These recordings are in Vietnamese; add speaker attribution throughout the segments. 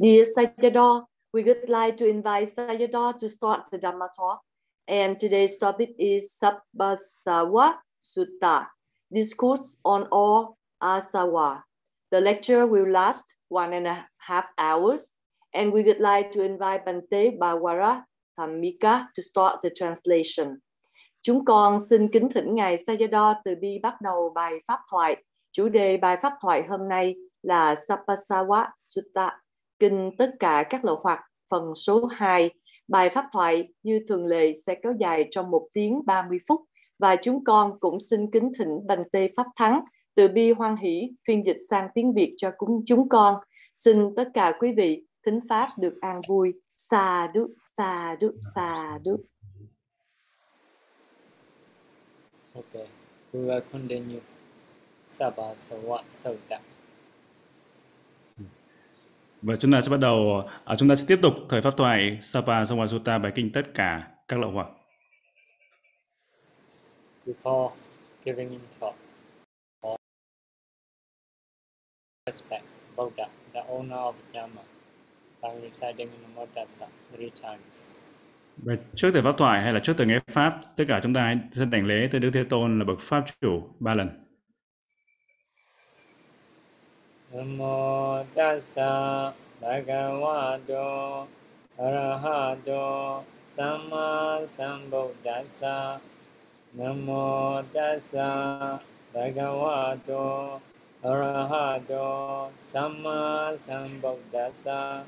Speaker 1: Dear Sayadaw, we would like to invite Sayadaw to start the Dhamma talk. And today's topic is Sabbasawa Sutta, discourse on all asawa. The lecture will last one and a half hours, and we would like to invite Bante Bawara Thamika to start the translation. Chúng con xin kính thỉnh Ngài Sayadaw từ bi bắt đầu bài pháp thoại. Chủ đề bài pháp thoại hôm nay là Sapasawa Sutta, kinh tất cả các lộ hoặc phần số 2. Bài pháp thoại như thường lệ sẽ kéo dài trong một tiếng 30 phút và chúng con cũng xin kính thỉnh Bành Tê Pháp Thắng từ bi hoan hỷ phiên dịch sang tiếng Việt cho chúng chúng con. Xin tất cả quý vị thính pháp được an vui. Sa đức sa đức sa đức.
Speaker 2: Okay, we will continue. Sabah Sawa Sauta.
Speaker 3: Và chúng ta sẽ bắt đầu, à, chúng ta sẽ tiếp tục thời pháp thoại Sapa Sangwa Sutta bài kinh tất cả các lậu hoặc.
Speaker 2: Before giving in talk, all respect Buddha, the owner of Dhamma, by reciting Namo Tassa three times.
Speaker 3: Và trước thời pháp thoại hay là trước thời nghe pháp, tất cả chúng ta hãy xin đảnh lễ tới Đức Thế Tôn là bậc pháp chủ ba lần.
Speaker 2: Namo tassa bhagavato arahato samma sambuddhassa Namo tassa bhagavato arahato samma sambuddhassa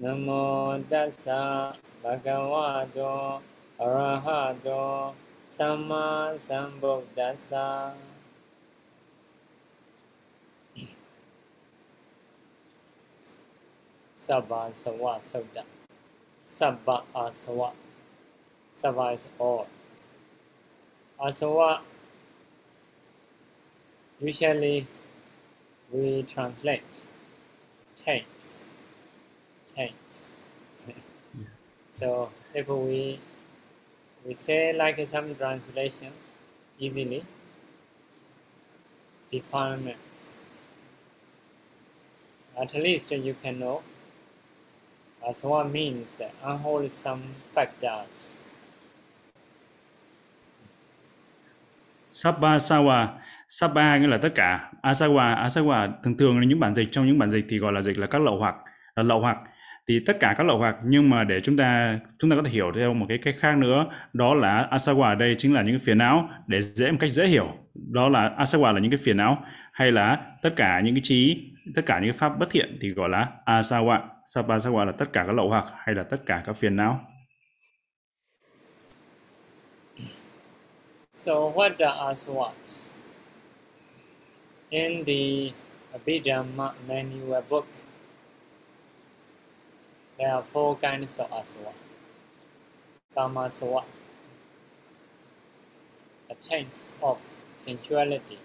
Speaker 2: Namo tassa bhagavato arahato samma sa Sabba Sawa Sabda. Sabba Asawa. Sabba is all. Asawa, usually we translate tanks. Tanks. so if we we say like some translation easily, defilements. At least you can know as one means. Unwholesome factors.
Speaker 3: Sabba Sawa, sapa nghĩa là tất cả, Asawa, Asawa thường thường là những bản dịch. Trong những bản dịch thì gọi là dịch là các lậu hoặc, là lậu hoặc. Thì tất cả các lậu hoặc nhưng mà để chúng ta chúng ta có thể hiểu theo một cái cách khác nữa đó là asawa ở đây chính là những cái phiền não. Để dễ một cách dễ hiểu đó là asawa là những cái phiền não. Hay là tất cả những cái trí tất cả những cái pháp bất thiện thì gọi là asawa. Sapa sắc gọi là tất cả các lậu hoặc hay là tất cả các phiền não
Speaker 2: So what are aswats? In the Abhidhamma manual book, there are four kinds of aswa. Kama aswa, a taste of sensuality.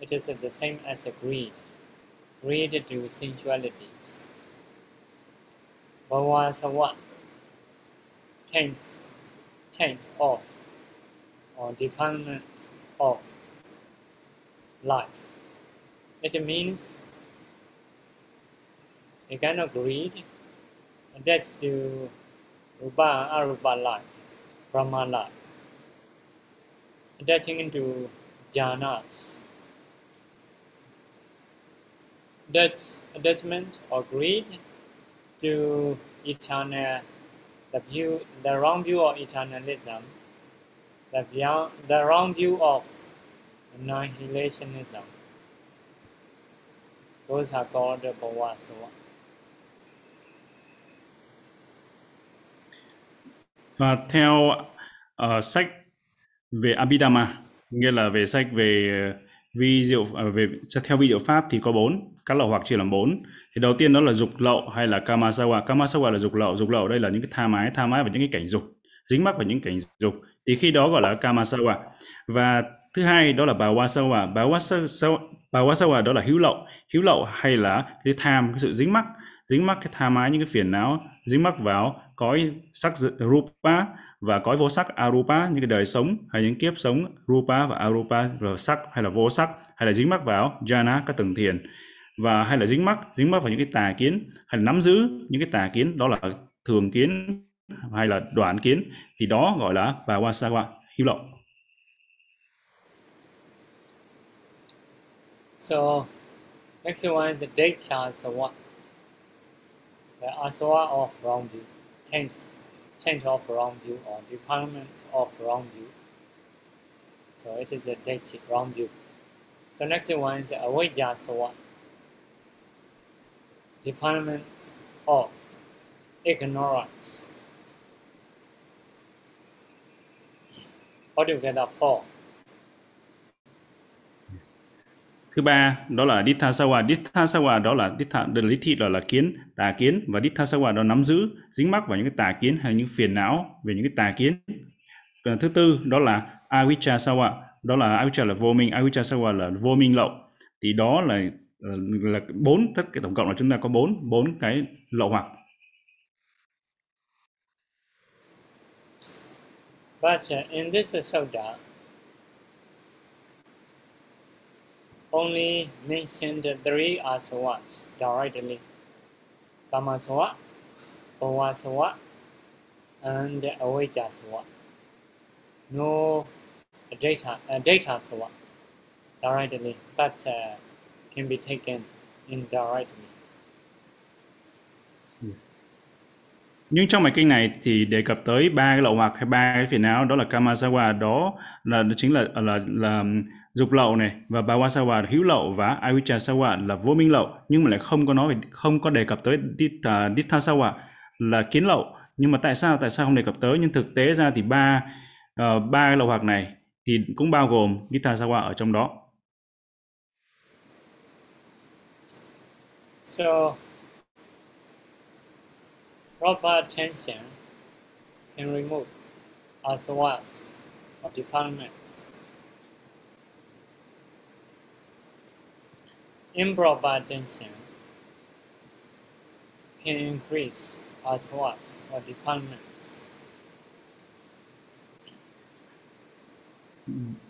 Speaker 2: It is the same as a greed, greed to sensualities. Bhavasawa, taints, taint of, or defilement of. Life. It means a kind of greed attached to Rupa Arupa life, Brahma life, attaching into jhanas. Attach, attachment or greed to eternal, the view, the wrong view of eternalism, the, beyond, the wrong view of annihilationism. Those are called the Bhavasava.
Speaker 3: và theo uh, sách về Abhidhamma nghĩa là về sách về vi diệu ờ, về theo vi diệu pháp thì có bốn các lậu hoặc chia làm bốn thì đầu tiên đó là dục lậu hay là kamasawa. Kamasawa là dục lậu. Dục lậu đây là những cái tha mái tha mái và những cái cảnh dục. Dính mắc vào những cảnh dục. Thì khi đó gọi là kamasawa. Và thứ hai đó là bawasawa. Bawasawa bawasawa đó là hữu lậu. Hữu lậu hay là cái tham, cái sự dính mắc. Dính mắc cái tha mái, những cái phiền não. Dính mắc vào cõi sắc rupa và cõi vô sắc arupa, những cái đời sống hay những kiếp sống rupa và arupa, rồi sắc hay là vô sắc, hay là dính mắc vào jhana, các tầng thiền và hay là dính mắc dính mắc vào những cái tà kiến hay là nắm giữ những cái tà kiến đó là thường kiến hay là đoạn kiến thì đó gọi là bà wasawa hiếu lậu
Speaker 2: So next one is the data asawa. The asawa of wrong view, change change of wrong view or defilement of wrong view. So it is a data wrong view. So next one is avijja asawa. Defilement of ignorance. Altogether for?
Speaker 3: thứ ba, đó là dithasawa dithasawa đó là ditha đó là lý thị, đó là kiến, tà kiến. Và dithasawa đó nắm giữ dính mắc vào những cái tà kiến hay những phiền não về những cái tà kiến. Còn thứ tư, đó là avijjasawa đó là avijja là vô minh. Avijjasawa là vô minh lậu. Thì đó là Ờ, là bốn tất cái tổng cộng là chúng ta có bốn bốn cái lậu hoặc.
Speaker 2: But in this soda only mentioned three as ones directly. Kamasawa, Bhavasawa, and Avijjasawa. No data, uh, data sawa directly, but uh, can be taken indirectly.
Speaker 3: nhưng trong bài kinh này thì đề cập tới ba cái lậu hoặc hay ba cái phiền não đó là kamasawa. Đó là đó chính là là là dục lậu này và bawasawa là hữu lậu và avijjasawa là vô minh lậu. Nhưng mà lại không có nói về không có đề cập tới ditta, à, là kiến lậu. Nhưng mà tại sao tại sao không đề cập tới? Nhưng thực tế ra thì ba uh, ba cái lậu hoặc này thì cũng bao gồm dithasawa ở trong đó.
Speaker 2: So, proper attention can remove asavas or defilements. Improper attention can increase as asavas or defilements.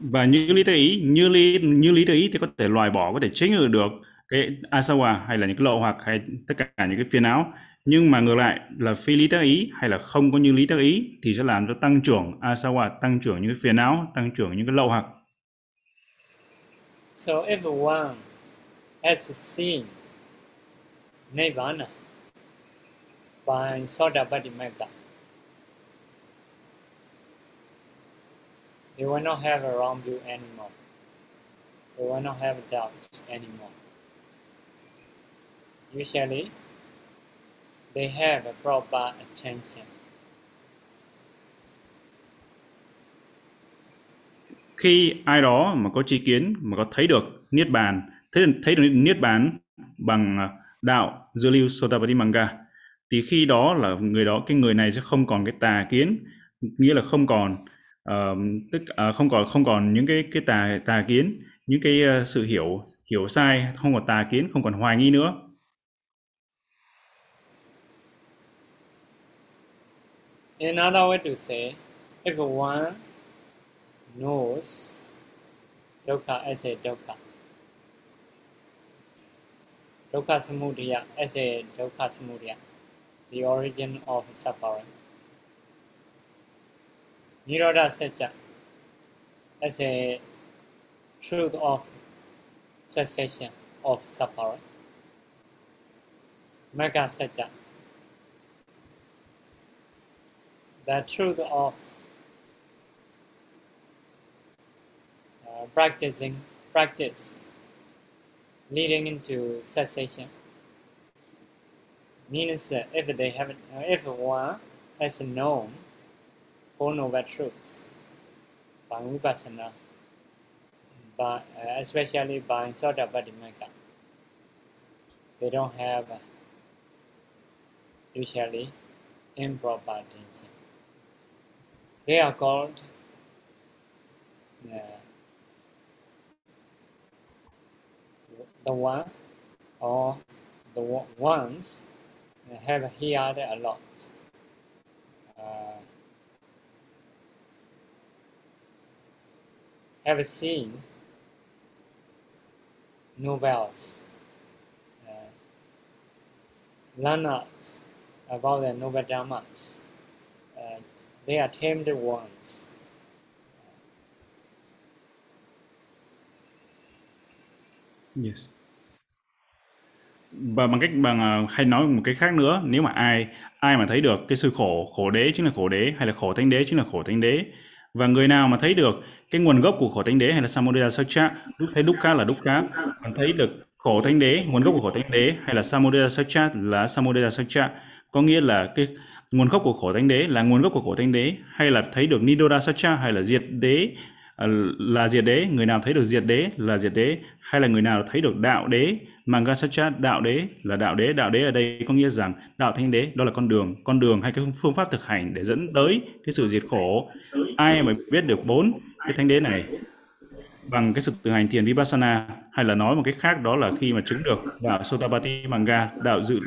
Speaker 3: và như lý tự ý như lý như lý tự ý thì có thể loại bỏ có thể chế ngự được cái asawa hay là những cái lậu hoặc hay tất cả những cái phiền não nhưng mà ngược lại là phi lý tác ý hay là không có như lý tác ý thì sẽ làm cho tăng trưởng asawa tăng trưởng những cái phiền não tăng trưởng những cái lậu hoặc
Speaker 2: So, everyone has seen Nirvana by Sodapadimagga, they will not have a wrong view anymore. They will not have doubt anymore. Usually, they have a proper attention.
Speaker 3: khi ai đó mà có tri kiến mà có thấy được niết bàn thấy thấy được niết bàn bằng đạo dư lưu Sotapati Manga thì khi đó là người đó cái người này sẽ không còn cái tà kiến nghĩa là không còn uh, tức uh, không còn không còn những cái cái tà tà kiến những cái uh, sự hiểu hiểu sai không còn tà kiến không còn hoài nghi nữa
Speaker 2: Another way to say, if one knows dukkha as a dukkha, dukkha samudaya as a dukkha samudaya, the origin of suffering, nirodha satya as a truth of cessation of suffering, magga satya the truth of uh, practicing practice. Leading into cessation. Means that if they have uh, if one has known four noble truths? By vipassana. By uh, especially by Sotapadimagga they don't have uh, usually improper attention they are called uh, the one or the one- ones have heard a lot. Uh, have seen novels learn out about the noble dhammas. Uh, they are tamed ones.
Speaker 3: Yes. Và bằng cách bằng ờ, hay nói một cái khác nữa, nếu mà ai ai mà thấy được cái sự khổ, khổ đế chính là khổ đế hay là khổ thánh đế chính là khổ thánh đế và người nào mà thấy được cái nguồn gốc của khổ thánh đế hay là samudaya sacha lúc thấy dukkha là dukkha còn thấy được khổ thánh đế nguồn gốc của khổ thánh đế hay là samudaya sacha là samudaya sacha có nghĩa là cái nguồn gốc của khổ thánh đế là nguồn gốc của khổ thánh đế hay là thấy được Nidora sacha hay là diệt đế à, là diệt đế, người nào thấy được diệt đế là diệt đế, hay là người nào thấy được đạo đế, manga sacha, đạo đế là đạo đế. Đạo đế ở đây có nghĩa rằng đạo thánh đế, đó là con đường con đường hay cái phương pháp thực hành để dẫn tới cái sự diệt khổ. Ai mà biết được bốn cái thánh đế này bằng cái sự thực hành thiền vipassana hay là nói một cách khác đó là khi mà chứng được đạo sotapatti manga, đạo dự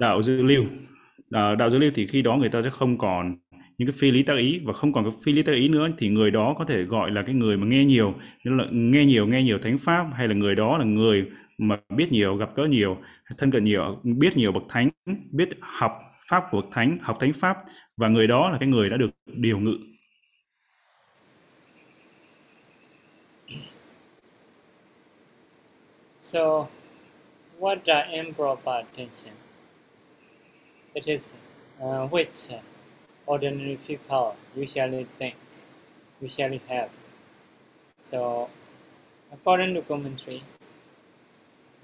Speaker 3: đạo dự lưu. Ờ, đạo, đạo lưu thì khi đó người ta sẽ không còn những cái phi lý tác ý và không còn cái phi lý tác ý nữa thì người đó có thể gọi là cái người mà nghe nhiều là nghe nhiều nghe nhiều thánh pháp hay là người đó là người mà biết nhiều gặp gỡ nhiều thân cận nhiều biết nhiều bậc thánh biết học pháp của bậc thánh học thánh pháp và người đó là cái người đã được điều ngự
Speaker 2: So, what are improper attention? It is uh, which ordinary people usually think, usually have. So, according to commentary,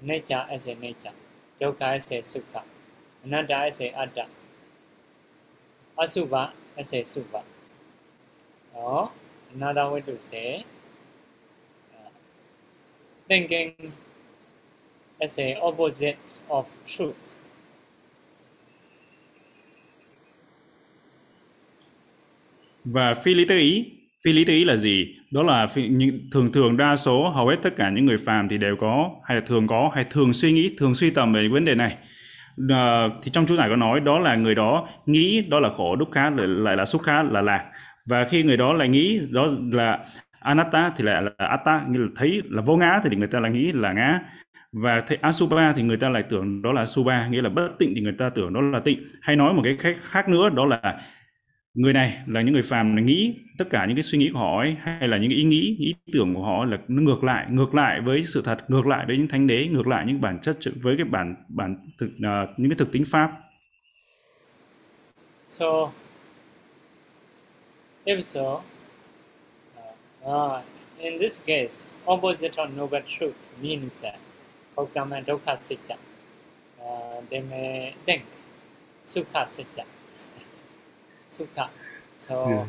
Speaker 2: nature as a nature, dukkha as a sukha, anatta as a atta, asubha as a subha. Or another way to say, uh, thinking as a opposite of truth.
Speaker 3: Và phi lý tư ý. Phi lý tư ý là gì? Đó là phi, thường thường đa số hầu hết tất cả những người phàm thì đều có hay là thường có hay thường suy nghĩ thường suy tầm về vấn đề này. À, thì trong chú giải có nói đó là người đó nghĩ đó là khổ đúc khá lại, lại là xúc khá là lạc. Và khi người đó lại nghĩ đó là anatta thì lại là atta như là thấy là vô ngã thì người ta lại nghĩ là ngã. Và thấy asubha thì người ta lại tưởng đó là subha nghĩa là bất tịnh thì người ta tưởng đó là tịnh. Hay nói một cái cách khác nữa đó là người này là những người phàm là nghĩ tất cả những cái suy nghĩ của họ ấy, hay là những cái ý nghĩ ý tưởng của họ là nó ngược lại ngược lại với sự thật ngược lại với những thánh đế ngược lại những bản chất với cái bản bản thực uh, những cái thực tính pháp
Speaker 2: So, if so, uh, uh in this case, opposite or noble truth means that, for example, dukkha sitya, uh, they may think sukha sitya. Sukha. So, yeah.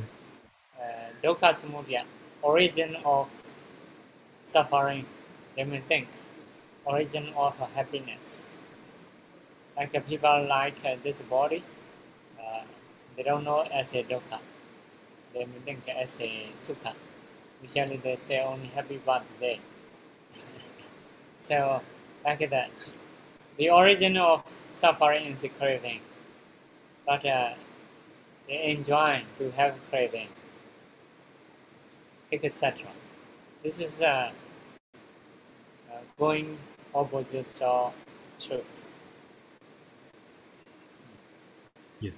Speaker 2: uh, dukkha origin of suffering, they may think origin of happiness. Like people like uh, this body, uh, they don't know as a dukkha. They may think as a sukha. Usually they say only happy birthday. so, like that. The origin of suffering is craving. But uh, enjoying to have craving, etc. This is uh, uh, going opposite of truth.
Speaker 3: Yeah.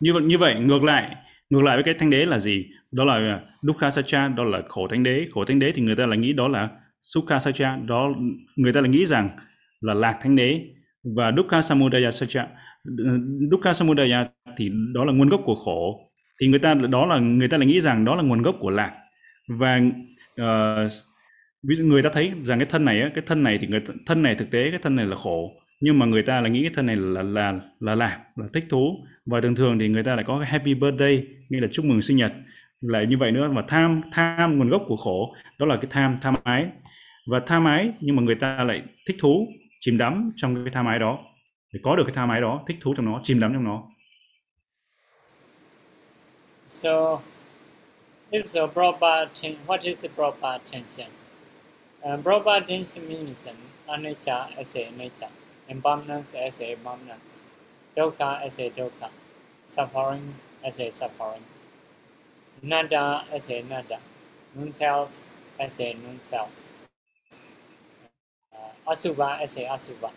Speaker 3: Như vậy như vậy ngược lại ngược lại với cái thánh đế là gì? Đó là uh, dukkha sacha, đó là khổ thánh đế. Khổ thánh đế thì người ta lại nghĩ đó là sukha sacha, đó người ta lại nghĩ rằng là lạc thánh đế và dukkha uh, samudaya sacha dukkha samudaya thì đó là nguồn gốc của khổ. Thì người ta đó là người ta lại nghĩ rằng đó là nguồn gốc của lạc. Và uh, ví dụ người ta thấy rằng cái thân này cái thân này thì người thân này thực tế cái thân này là khổ. Nhưng mà người ta lại nghĩ cái thân này là là là lạc là thích thú. Và thường thường thì người ta lại có cái happy birthday nghĩa là chúc mừng sinh nhật lại như vậy nữa. Và tham tham nguồn gốc của khổ đó là cái tham tham ái. Và tham ái nhưng mà người ta lại thích thú chìm đắm trong cái tham ái đó. Để có được cái tham ái đó thích thú trong nó chìm đắm trong nó.
Speaker 2: So, if so, what is the proper attention? Uh, proper attention means anicca as a nature, impermanence as a impermanence, dukkha as a dukkha, suffering as a suffering, nada as a nada, non-self as a non-self, uh, asubha as a asubha.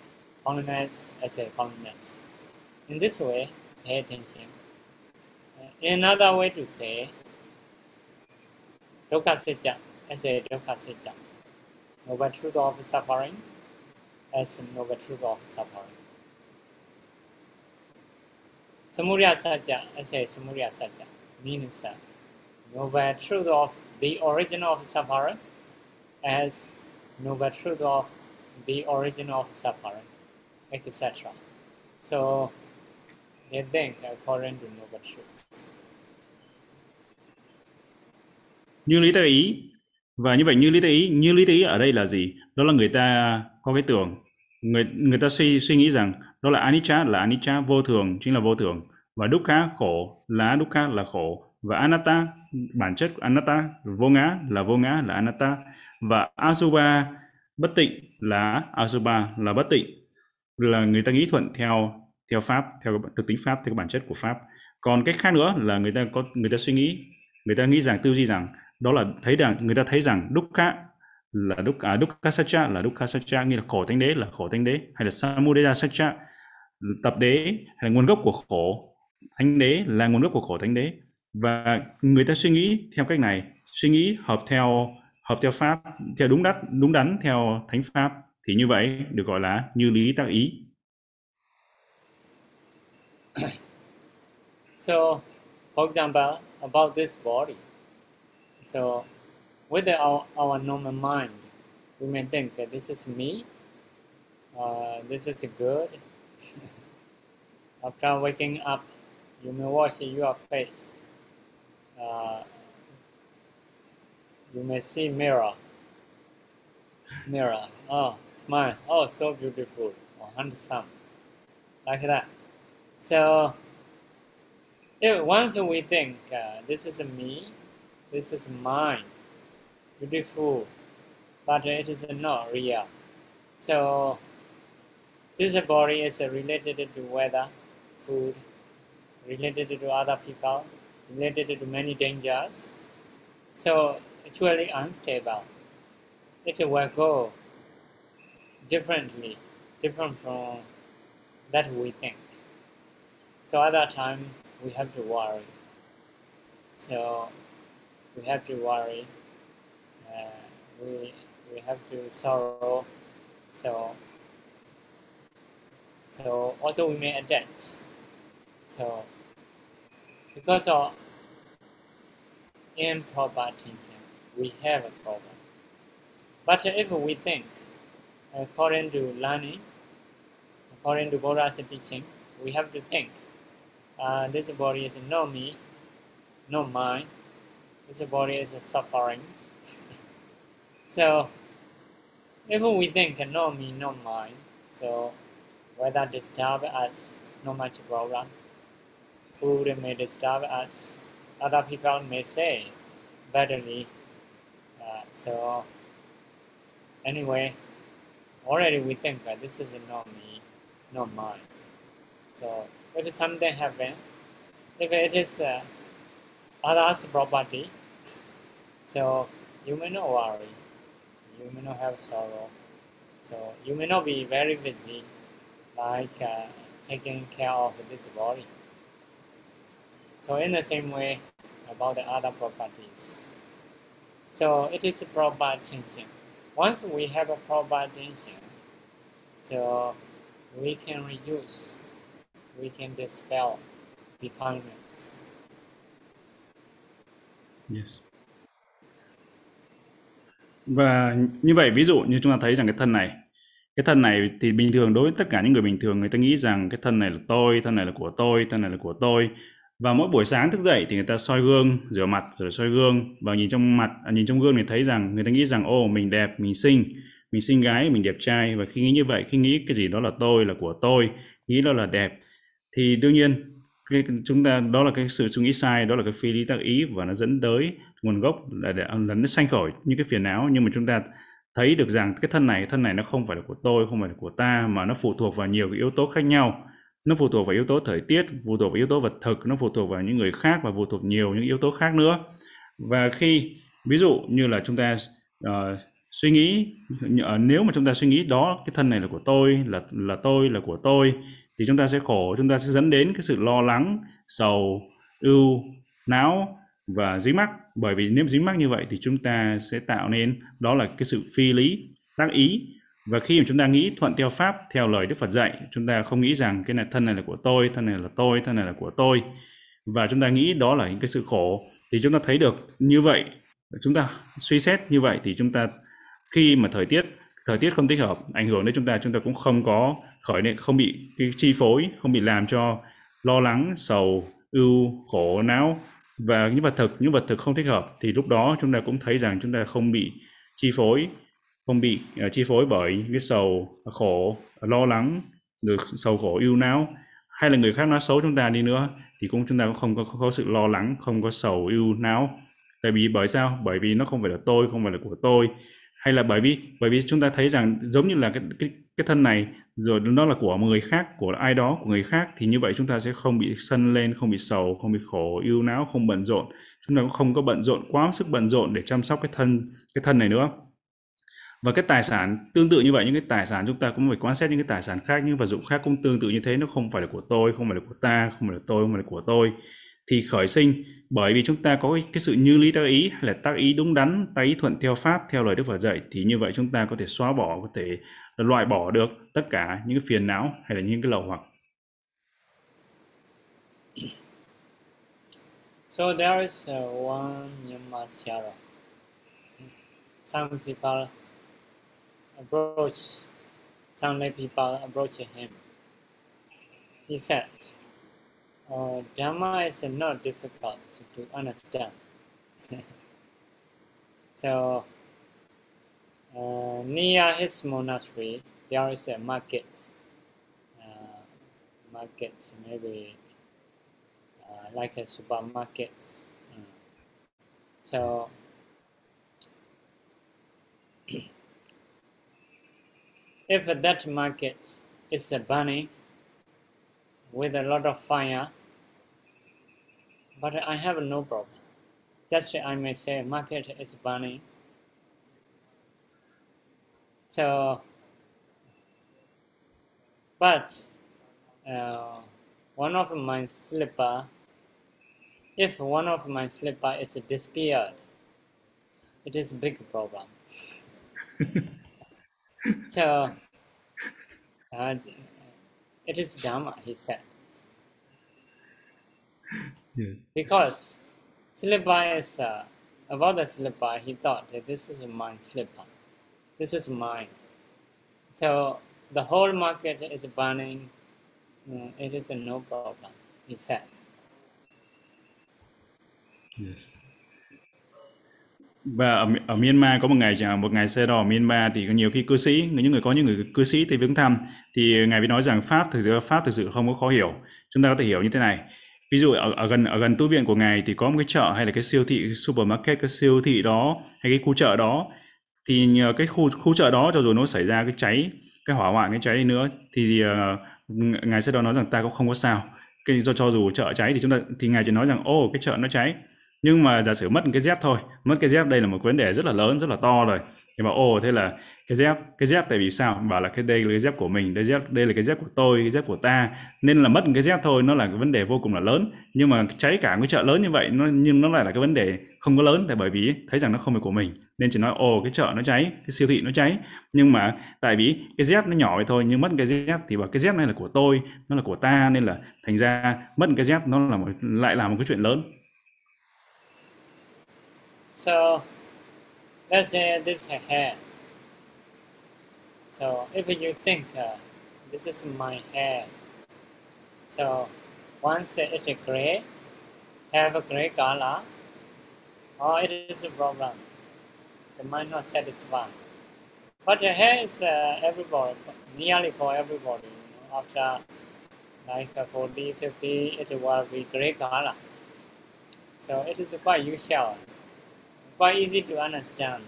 Speaker 2: colonize as a colonize. In this way, pay attention. Another way to say dukkha satya as a dukkha satya, noble truth of suffering as noble truth of suffering. Samudaya satya as a samudaya satya means uh, noble truth of the origin of suffering as noble truth of the origin of suffering, etc. So they think according to noble truth.
Speaker 3: Như lý tác ý. Và như vậy như lý tác ý, như lý tác ý ở đây là gì? Đó là người ta có cái tưởng. Người người ta suy suy nghĩ rằng đó là anicca là anicca vô thường, chính là vô thường. Và dukkha khổ, là dukkha là khổ. Và anatta, bản chất của anatta, vô ngã, là vô ngã, là anatta. Và asubha bất tịnh, là asubha là bất tịnh. Là người ta nghĩ thuận theo theo pháp, theo thực tính pháp, theo bản chất của pháp. Còn cách khác nữa là người ta có, người ta suy nghĩ, người ta nghĩ rằng, tư duy rằng đó là thấy rằng người ta thấy rằng dukkha là đúc à, dukkha satcha là dukkha satcha nghĩa là khổ thánh đế là khổ thánh đế hay là samudaya satcha tập đế hay là nguồn gốc của khổ thánh đế là nguồn gốc của khổ thánh đế và người ta suy nghĩ theo cách này suy nghĩ hợp theo hợp theo pháp theo đúng đắn đúng đắn theo thánh pháp thì như vậy được gọi là như lý tác ý
Speaker 2: So, for example, about this body. So, with our, our normal mind, we may think that this is me, uh, this is good. After waking up, you may wash your face. Uh, you may see mirror. Mirror. Oh, smile. Oh, so beautiful. Oh, handsome. Like that. So, once we think uh, this is me, this is mine, beautiful, but it is not real. So, this body is related to weather, food, related to other people, related to many dangers. So, actually unstable. It will go differently, different from that we think. So at that time, we have to worry. So we have to worry. Uh, we we have to sorrow. So so also we may adapt. So because of improper attention, we have a problem. But if we think according to learning, according to Buddha's teaching, we have to think uh, this body is not me, not mine. This body is suffering. so, even we think not me, not mine, so whether disturb us, no much problem. Food may disturb us. Other people may say badly. Uh, so, anyway, already we think that this is not me, not mine. So if something happen, if it is uh, others' property, so you may not worry, you may not have sorrow, so you may not be very busy, like uh, taking care of this body. So in the same way about the other properties. So it is proper attention. Once we have a proper attention, so we can reduce we can dispel defilements.
Speaker 3: Yes. Và như vậy ví dụ như chúng ta thấy rằng cái thân này cái thân này thì bình thường đối với tất cả những người bình thường người ta nghĩ rằng cái thân này là tôi, thân này là của tôi, thân này là của tôi. Và mỗi buổi sáng thức dậy thì người ta soi gương, rửa mặt rồi soi gương và nhìn trong mặt, à, nhìn trong gương thì thấy rằng người ta nghĩ rằng ô mình đẹp, mình xinh, mình xinh gái, mình đẹp trai và khi nghĩ như vậy, khi nghĩ cái gì đó là tôi là của tôi, nghĩ đó là đẹp thì đương nhiên cái chúng ta đó là cái sự suy nghĩ sai đó là cái phi lý tác ý và nó dẫn tới nguồn gốc là để là nó sanh khởi những cái phiền não. Nhưng mà chúng ta thấy được rằng cái thân này thân này nó không phải là của tôi không phải là của ta mà nó phụ thuộc vào nhiều cái yếu tố khác nhau. Nó phụ thuộc vào yếu tố thời tiết phụ thuộc vào yếu tố vật thực nó phụ thuộc vào những người khác và phụ thuộc nhiều những yếu tố khác nữa. Và khi ví dụ như là chúng ta uh, suy nghĩ ờ, nếu mà chúng ta suy nghĩ đó cái thân này là của tôi là là tôi là của tôi thì chúng ta sẽ khổ, chúng ta sẽ dẫn đến cái sự lo lắng, sầu, ưu, não và dính mắc. Bởi vì nếu dính mắc như vậy thì chúng ta sẽ tạo nên, đó là cái sự phi lý, tác ý. Và khi mà chúng ta nghĩ thuận theo pháp, theo lời đức phật dạy, chúng ta không nghĩ rằng cái này, thân này là của tôi, thân này là tôi, thân này là của tôi. Và chúng ta nghĩ đó là những cái sự khổ. Thì chúng ta thấy được như vậy, chúng ta suy xét như vậy thì chúng ta, khi mà thời tiết thời tiết không thích hợp, ảnh hưởng đến chúng ta chúng ta cũng không có khỏi nên không bị cái chi phối không bị làm cho lo lắng sầu ưu khổ não. Và những vật thực những vật thực không thích hợp thì lúc đó chúng ta cũng thấy rằng chúng ta không bị chi phối không bị uh, chi phối bởi cái sầu khổ lo lắng được sầu khổ ưu não. Hay là người khác nói xấu chúng ta đi nữa thì cũng chúng ta cũng không có, không có sự lo lắng không có sầu ưu não. Tại vì bởi sao? Bởi vì nó không phải là tôi không phải là của tôi hay là bởi vì bởi vì chúng ta thấy rằng giống như là cái cái, cái thân này rồi nó là của một người khác của ai đó của người khác thì như vậy chúng ta sẽ không bị sân lên không bị sầu không bị khổ yêu não không bận rộn. Chúng ta cũng không có bận rộn quá sức bận rộn để chăm sóc cái thân cái thân này nữa. Và cái tài sản tương tự như vậy những cái tài sản chúng ta cũng phải quan sát những cái tài sản khác những vật dụng khác cũng tương tự như thế nó không phải là của tôi không phải là của ta không phải là tôi không phải là của tôi thì khởi sinh bởi vì chúng ta có cái, sự như lý tác ý hay là tác ý đúng đắn tác ý thuận theo pháp theo lời đức phật dạy thì như vậy chúng ta có thể xóa bỏ có thể loại bỏ được tất cả những cái phiền não hay là những cái lậu hoặc
Speaker 2: So there is uh, one Yamashyara. Some people approach, some lay people approach him. He said, uh, Dhamma is not difficult to understand. so, uh, near his monastery, there is a market. Uh, market, maybe uh, like a supermarket. Uh, so, if that market is burning with a lot of fire, but I have no problem. Just I may say market is burning. So, but uh, one of my slipper, if one of my slipper is disappeared, it is a big problem. so, uh, it is Dhamma, he said.
Speaker 3: Yeah.
Speaker 2: Because slipper is uh, about the slipper, he thought that this is my slipper. This is mine. So the whole market is burning. Mm, it is a no problem, he said.
Speaker 3: Yes. và ở, ở Myanmar có một ngày chẳng một ngày xe đò ở Myanmar thì có nhiều khi cư sĩ những người có những người cư sĩ tới viếng thăm thì ngài mới nói rằng pháp thực sự pháp thực sự không có khó hiểu chúng ta có thể hiểu như thế này ví dụ ở, ở gần ở gần tu viện của ngài thì có một cái chợ hay là cái siêu thị supermarket cái siêu thị đó hay cái khu chợ đó. Thì nhờ cái khu khu chợ đó cho dù nó xảy ra cái cháy cái hỏa hoạn cái cháy nữa thì uh, ngài sẽ đó nói rằng ta cũng không có sao. Cái do cho dù chợ cháy thì chúng ta thì ngài chỉ nói rằng ô cái chợ nó cháy nhưng mà giả sử mất cái dép thôi mất cái dép đây là một vấn đề rất là lớn rất là to rồi thì bảo ồ thế là cái dép cái dép tại vì sao bảo là cái đây là cái dép của mình đây dép đây là cái dép của tôi cái dép của ta nên là mất cái dép thôi nó là cái vấn đề vô cùng là lớn nhưng mà cháy cả cái chợ lớn như vậy nó nhưng nó lại là cái vấn đề không có lớn tại bởi vì thấy rằng nó không phải của mình nên chỉ nói ồ cái chợ nó cháy cái siêu thị nó cháy nhưng mà tại vì cái dép nó nhỏ vậy thôi nhưng mất cái dép thì bảo cái dép này là của tôi nó là của ta nên là thành ra mất cái dép nó là một, lại là một cái chuyện lớn
Speaker 2: So let's say this is hair. So if you think uh, this is my hair, so once it's gray, have a gray color, or it is a problem, the mind not satisfied. But the hair is uh, everybody, nearly for everybody. You know, after like uh, 40, 50, it will be gray color. So it is quite usual quite easy to understand.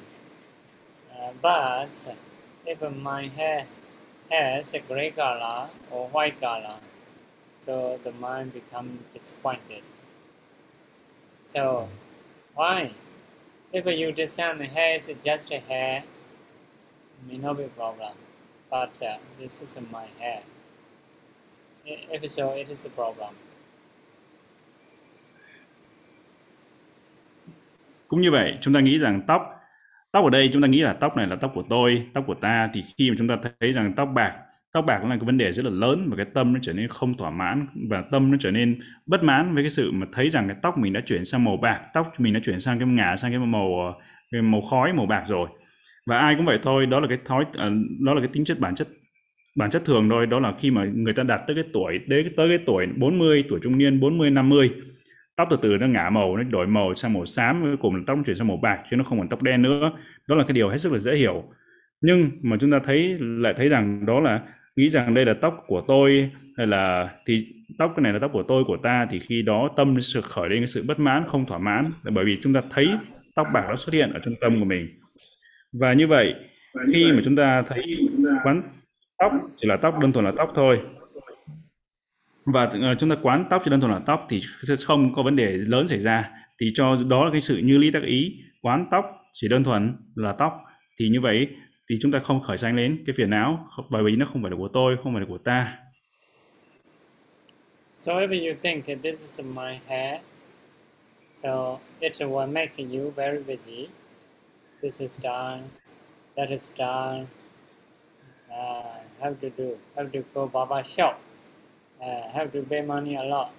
Speaker 2: Uh, but if my hair has a gray color or white color, so the mind becomes disappointed. So why? If you the hair is just a hair, may not be a problem, but uh, this is my hair. If so, it is a problem.
Speaker 3: Cũng như vậy, chúng ta nghĩ rằng tóc tóc ở đây chúng ta nghĩ là tóc này là tóc của tôi, tóc của ta thì khi mà chúng ta thấy rằng tóc bạc, tóc bạc là cái vấn đề rất là lớn và cái tâm nó trở nên không thỏa mãn và tâm nó trở nên bất mãn với cái sự mà thấy rằng cái tóc mình đã chuyển sang màu bạc, tóc mình đã chuyển sang cái ngả sang cái màu cái màu khói màu bạc rồi. Và ai cũng vậy thôi, đó là cái thói à, đó là cái tính chất bản chất bản chất thường thôi, đó là khi mà người ta đạt tới cái tuổi đến tới cái tuổi 40, tuổi trung niên 40 50 tóc từ từ nó ngả màu nó đổi màu sang màu xám cuối cùng là tóc nó chuyển sang màu bạc chứ nó không còn tóc đen nữa. Đó là cái điều hết sức là dễ hiểu. Nhưng mà chúng ta thấy lại thấy rằng đó là nghĩ rằng đây là tóc của tôi hay là thì tóc cái này là tóc của tôi của ta thì khi đó tâm sự khởi lên cái sự bất mãn không thỏa mãn. Là bởi vì chúng ta thấy tóc bạc nó xuất hiện ở trong tâm của mình. Và như vậy khi mà chúng ta thấy quán tóc chỉ là tóc đơn thuần là tóc thôi và ờ, chúng ta quán tóc chỉ đơn thuần là tóc thì sẽ không có vấn đề lớn xảy ra. Thì cho đó là cái sự như lý tác ý quán tóc chỉ đơn thuần là tóc. Thì như vậy thì chúng ta không khởi sanh lên cái phiền não bởi vì nó không phải là của tôi không phải là của ta.
Speaker 2: So if you think that this is my hair, so it will making you very busy. This is done, that is done. Uh, have to do, have to go barber shop, uh, have to pay money a lot.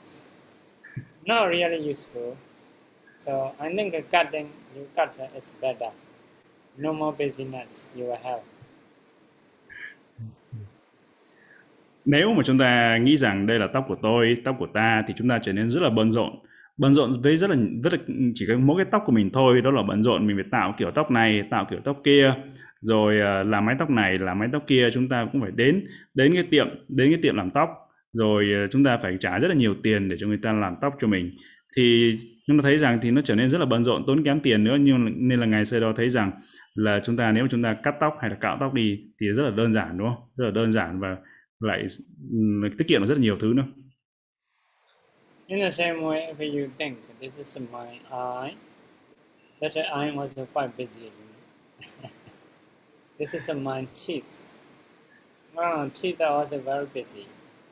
Speaker 2: Not really useful. So I think a cutting, you cut is better. No more busyness you will have.
Speaker 3: nếu mà chúng ta nghĩ rằng đây là tóc của tôi tóc của ta thì chúng ta trở nên rất là bận rộn bận rộn với rất là rất là chỉ cái mỗi cái tóc của mình thôi đó là bận rộn mình phải tạo kiểu tóc này tạo kiểu tóc kia rồi ờ, làm mái tóc này làm mái tóc kia chúng ta cũng phải đến đến cái tiệm đến cái tiệm làm tóc rồi ờ, chúng ta phải trả rất là nhiều tiền để cho người ta làm tóc cho mình. Thì chúng ta thấy rằng thì nó trở nên rất là bận rộn tốn kém tiền nữa. Nhưng nên là ngày xưa đó thấy rằng là chúng ta nếu mà chúng ta cắt tóc hay là cạo tóc đi thì rất là đơn giản đúng không? Rất là đơn giản và lại tiết kiệm được rất là nhiều thứ nữa.
Speaker 2: In the same way, if you think this is my eye, that eye was quite busy. this is my teeth. Oh, teeth are also very busy,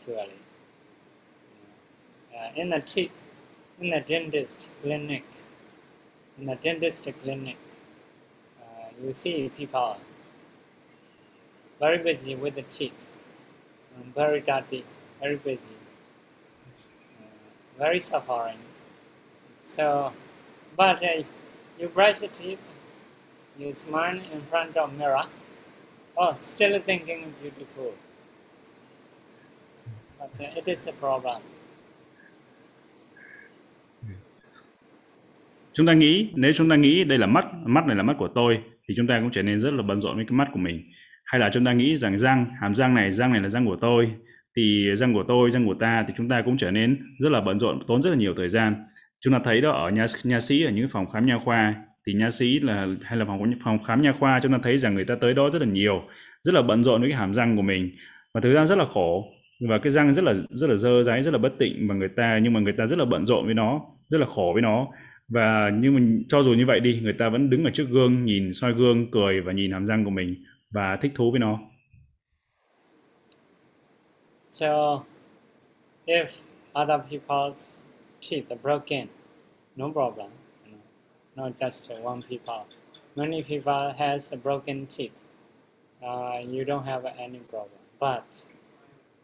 Speaker 2: Uh, in the teeth, in the dentist clinic, in the dentist clinic, uh, you see people very busy with the teeth, very dirty, very busy very suffering. So, but uh, you brush your teeth, you smile in front of mirror. Oh, still thinking beautiful. But uh, it is a problem.
Speaker 3: chúng ta nghĩ nếu chúng ta nghĩ đây là mắt mắt này là mắt của tôi thì chúng ta cũng trở nên rất là bận rộn với cái mắt của mình. Hay là chúng ta nghĩ rằng răng hàm răng này răng này là răng của tôi thì răng của tôi răng của ta thì chúng ta cũng trở nên rất là bận rộn tốn rất là nhiều thời gian. Chúng ta thấy đó ở nhà nha sĩ ở những phòng khám nha khoa thì nha sĩ là hay là phòng phòng khám nha khoa chúng ta thấy rằng người ta tới đó rất là nhiều rất là bận rộn với cái hàm răng của mình. Và thực ra rất là khổ và cái răng rất là rất là dơ dáy rất là bất tịnh mà người ta nhưng mà người ta rất là bận rộn với nó rất là khổ với nó và nhưng mà cho dù như vậy đi người ta vẫn đứng ở trước gương nhìn soi gương cười và nhìn hàm răng của mình và thích thú với nó
Speaker 2: So, if other people's teeth are broken, no problem. Not just one people. Many people has a broken teeth. Uh, you don't have any problem. But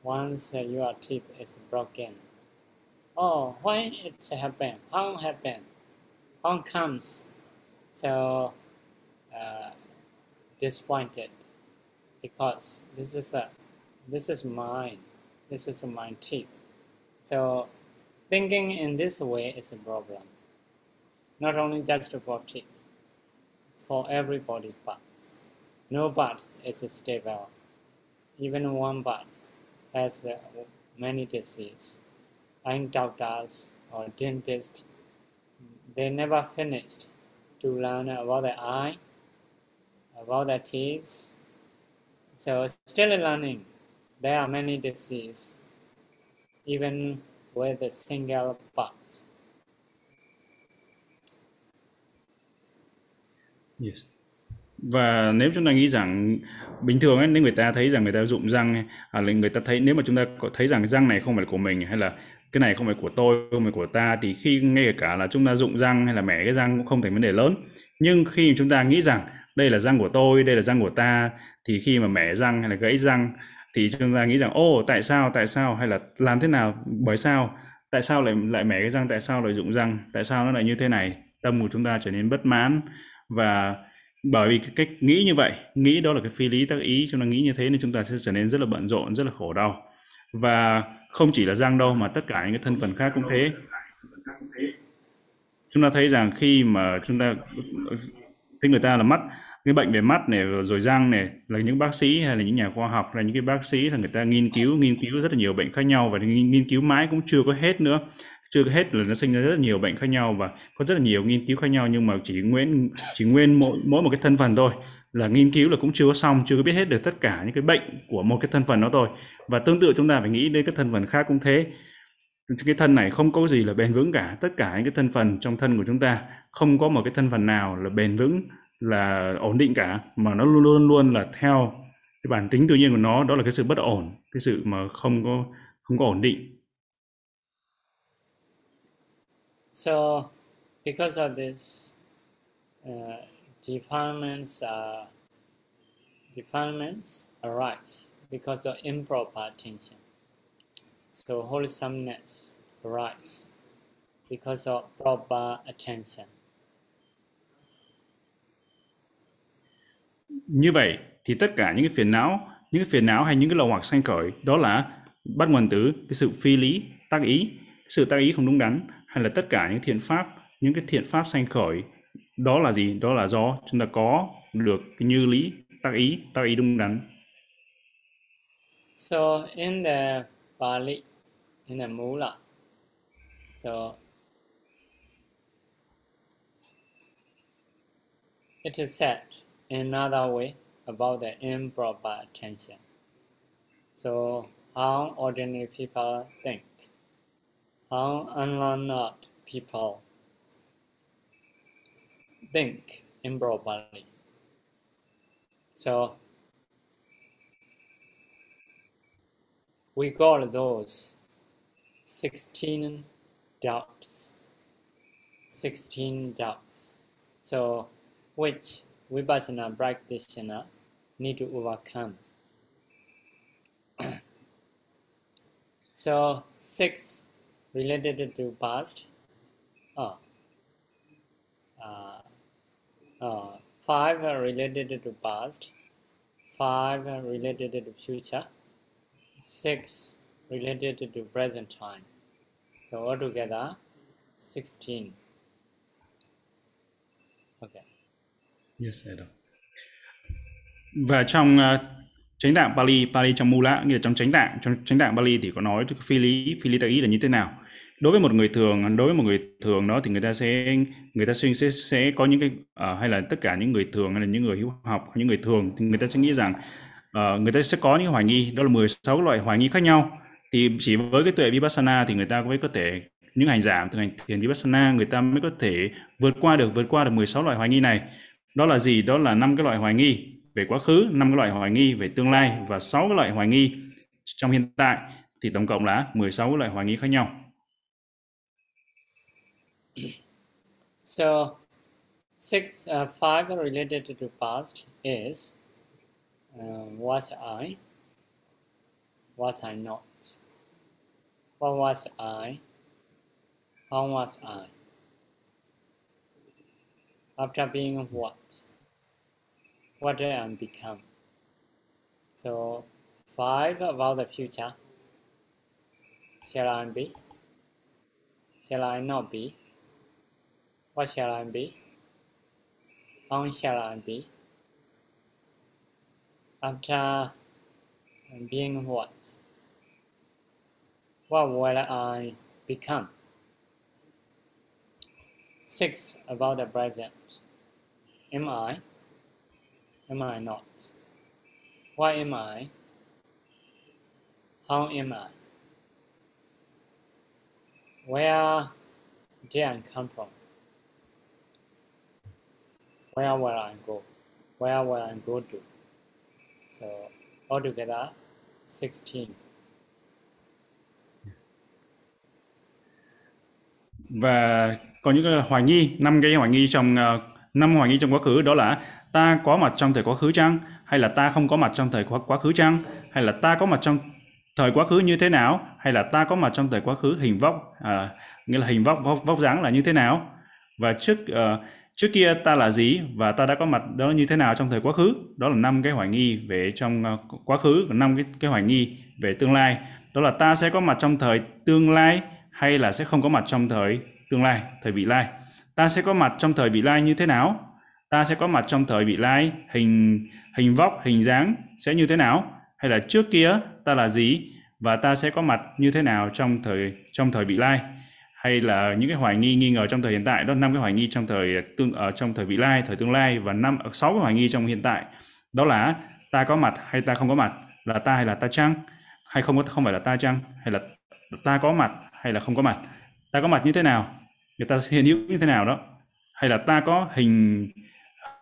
Speaker 2: once your teeth is broken, oh, when it happened? How happened? How comes? So uh, disappointed because this is a this is mine. This is my teeth. So thinking in this way is a problem. Not only just for teeth, for every body parts. No parts is stable. Even one part has uh, many disease. And doctors or dentists, they never finished to learn about the eye, about the teeth. So still learning. There are many diseases, even with a single part.
Speaker 3: yes. Và nếu chúng ta nghĩ rằng bình thường ấy, nếu người ta thấy rằng người ta dụng răng à, người ta thấy nếu mà chúng ta thấy rằng cái răng này không phải của mình hay là cái này không phải của tôi không phải của ta thì khi ngay cả là chúng ta dụng răng hay là mẻ cái răng cũng không thành vấn đề lớn. Nhưng khi chúng ta nghĩ rằng đây là răng của tôi đây là răng của ta thì khi mà mẻ răng hay là gãy răng thì chúng ta nghĩ rằng ô tại sao tại sao? Hay là làm thế nào? Bởi sao? Tại sao lại lại mẻ cái răng? Tại sao lại dụng răng? Tại sao nó lại như thế này? Tâm của chúng ta trở nên bất mãn và bởi vì cái cách nghĩ như vậy, nghĩ đó là cái phi lý tác ý, chúng ta nghĩ như thế nên chúng ta sẽ trở nên rất là bận rộn, rất là khổ đau. Và không chỉ là răng đâu mà tất cả những cái thân phần khác cũng thế. Chúng ta thấy rằng khi mà chúng ta, thấy người ta là mắt, cái bệnh về mắt này, rồi răng này, là những bác sĩ hay là những nhà khoa học, là những cái bác sĩ là người ta nghiên cứu nghiên cứu rất là nhiều bệnh khác nhau và nghiên cứu mãi cũng chưa có hết nữa chưa hết là nó sinh ra rất là nhiều bệnh khác nhau và có rất là nhiều nghiên cứu khác nhau, nhưng mà chỉ nguyên chỉ nguyên mỗi mỗi một cái thân phần thôi. Là nghiên cứu là cũng chưa có xong, chưa có biết hết được tất cả những cái bệnh của một cái thân phần đó thôi. Và tương tự chúng ta phải nghĩ đến các thân phần khác cũng thế. Cái thân này không có gì là bền vững cả. Tất cả những cái thân phần trong thân của chúng ta, không có một cái thân phần nào là bền vững, là ổn định cả. Mà nó luôn luôn luôn là theo cái bản tính tự nhiên của nó, đó là cái sự bất ổn, cái sự mà không có không có ổn định.
Speaker 2: So because of this uh, defilements are defilements arise because of improper attention. So wholesomeness arise because of proper attention.
Speaker 3: Như vậy thì tất cả những cái phiền não những cái phiền não hay những cái lầu hoặc sanh khởi đó là bắt nguồn từ cái sự phi lý tác ý. Sự tác ý không đúng đắn hay là tất cả những thiện pháp những cái thiện pháp sanh khởi đó là gì? Đó là do chúng ta có được cái như lý tác ý tác ý đúng đắn.
Speaker 2: So in the Pali in the Mula so it is said another way about the improper attention. So, how ordinary people think, how unlearned people think improperly. So, we call those 16 doubts. 16 doubts. So, which vipassana practitioner need to overcome. so six related to past, oh, uh, uh, five related to past, five related to future, six related to present time. So altogether, 16. Okay.
Speaker 3: Yes, I do. Và trong uh, chánh tạng Pali, Pali trong Mula, nghĩa là trong chánh tạng, trong chánh tạng Pali thì có nói phi lý, phi lý tại ý là như thế nào. Đối với một người thường, đối với một người thường đó thì người ta sẽ người ta sẽ sẽ có những cái uh, hay là tất cả những người thường hay là những người hiếu học, những người thường thì người ta sẽ nghĩ rằng uh, người ta sẽ có những hoài nghi, đó là 16 loại hoài nghi khác nhau. Thì chỉ với cái tuệ vipassana thì người ta mới có thể những hành giả thực hành thiền vipassana người ta mới có thể vượt qua được vượt qua được 16 loại hoài nghi này đó là gì? Đó là năm cái loại hoài nghi về quá khứ, năm cái loại hoài nghi về tương lai và sáu cái loại hoài nghi trong hiện tại thì tổng cộng là 16 loại hoài nghi khác nhau.
Speaker 2: So six uh, five related to past is uh, was I, was I not, what was I, how was I. after being what? What I am become. So five about the future. Shall I be? Shall I not be? What shall I be? How shall I be? After being what? What will I become? Six about the present. Am I? Am I not? Why am I? How am I? Where did I come from? Where will I go? where will I go to? So altogether 16.
Speaker 3: và có những ờ, hoài nghi năm cái hoài nghi trong ờ, năm hoài nghi trong quá khứ đó là ta có mặt trong thời quá khứ chăng hay là ta không có mặt trong thời quá, quá khứ chăng hay là ta có mặt trong thời quá khứ như thế nào hay là ta có mặt trong thời quá khứ hình vóc à, nghĩa là hình vóc vóc, vóc dáng là như thế nào và trước uh, trước kia ta là gì và ta đã có mặt đó như thế nào trong thời quá khứ? Đó là năm cái hoài nghi về trong ờ, quá khứ, và năm cái cái hoài nghi về tương lai. Đó là ta sẽ có mặt trong thời tương lai hay là sẽ không có mặt trong thời tương lai, thời vị lai? Ta sẽ có mặt trong thời vị lai như thế nào? Ta sẽ có mặt trong thời vị lai, hình hình vóc, hình dáng sẽ như thế nào? Hay là trước kia ta là gì và ta sẽ có mặt như thế nào trong thời trong thời vị lai? Hay là những cái hoài nghi nghi ngờ trong thời hiện tại? Đó năm cái hoài nghi trong thời ờ, tương ở trong thời vị lai thời tương lai và năm ờ, sáu cái hoài nghi trong hiện tại. Đó là ta có mặt hay ta không có mặt? Là ta hay là ta chăng? Hay không có không phải là ta chăng? Hay là ta có mặt hay là không có mặt? Ta có mặt như thế nào? Người ta hiện hữu như thế nào đó? Hay là ta có hình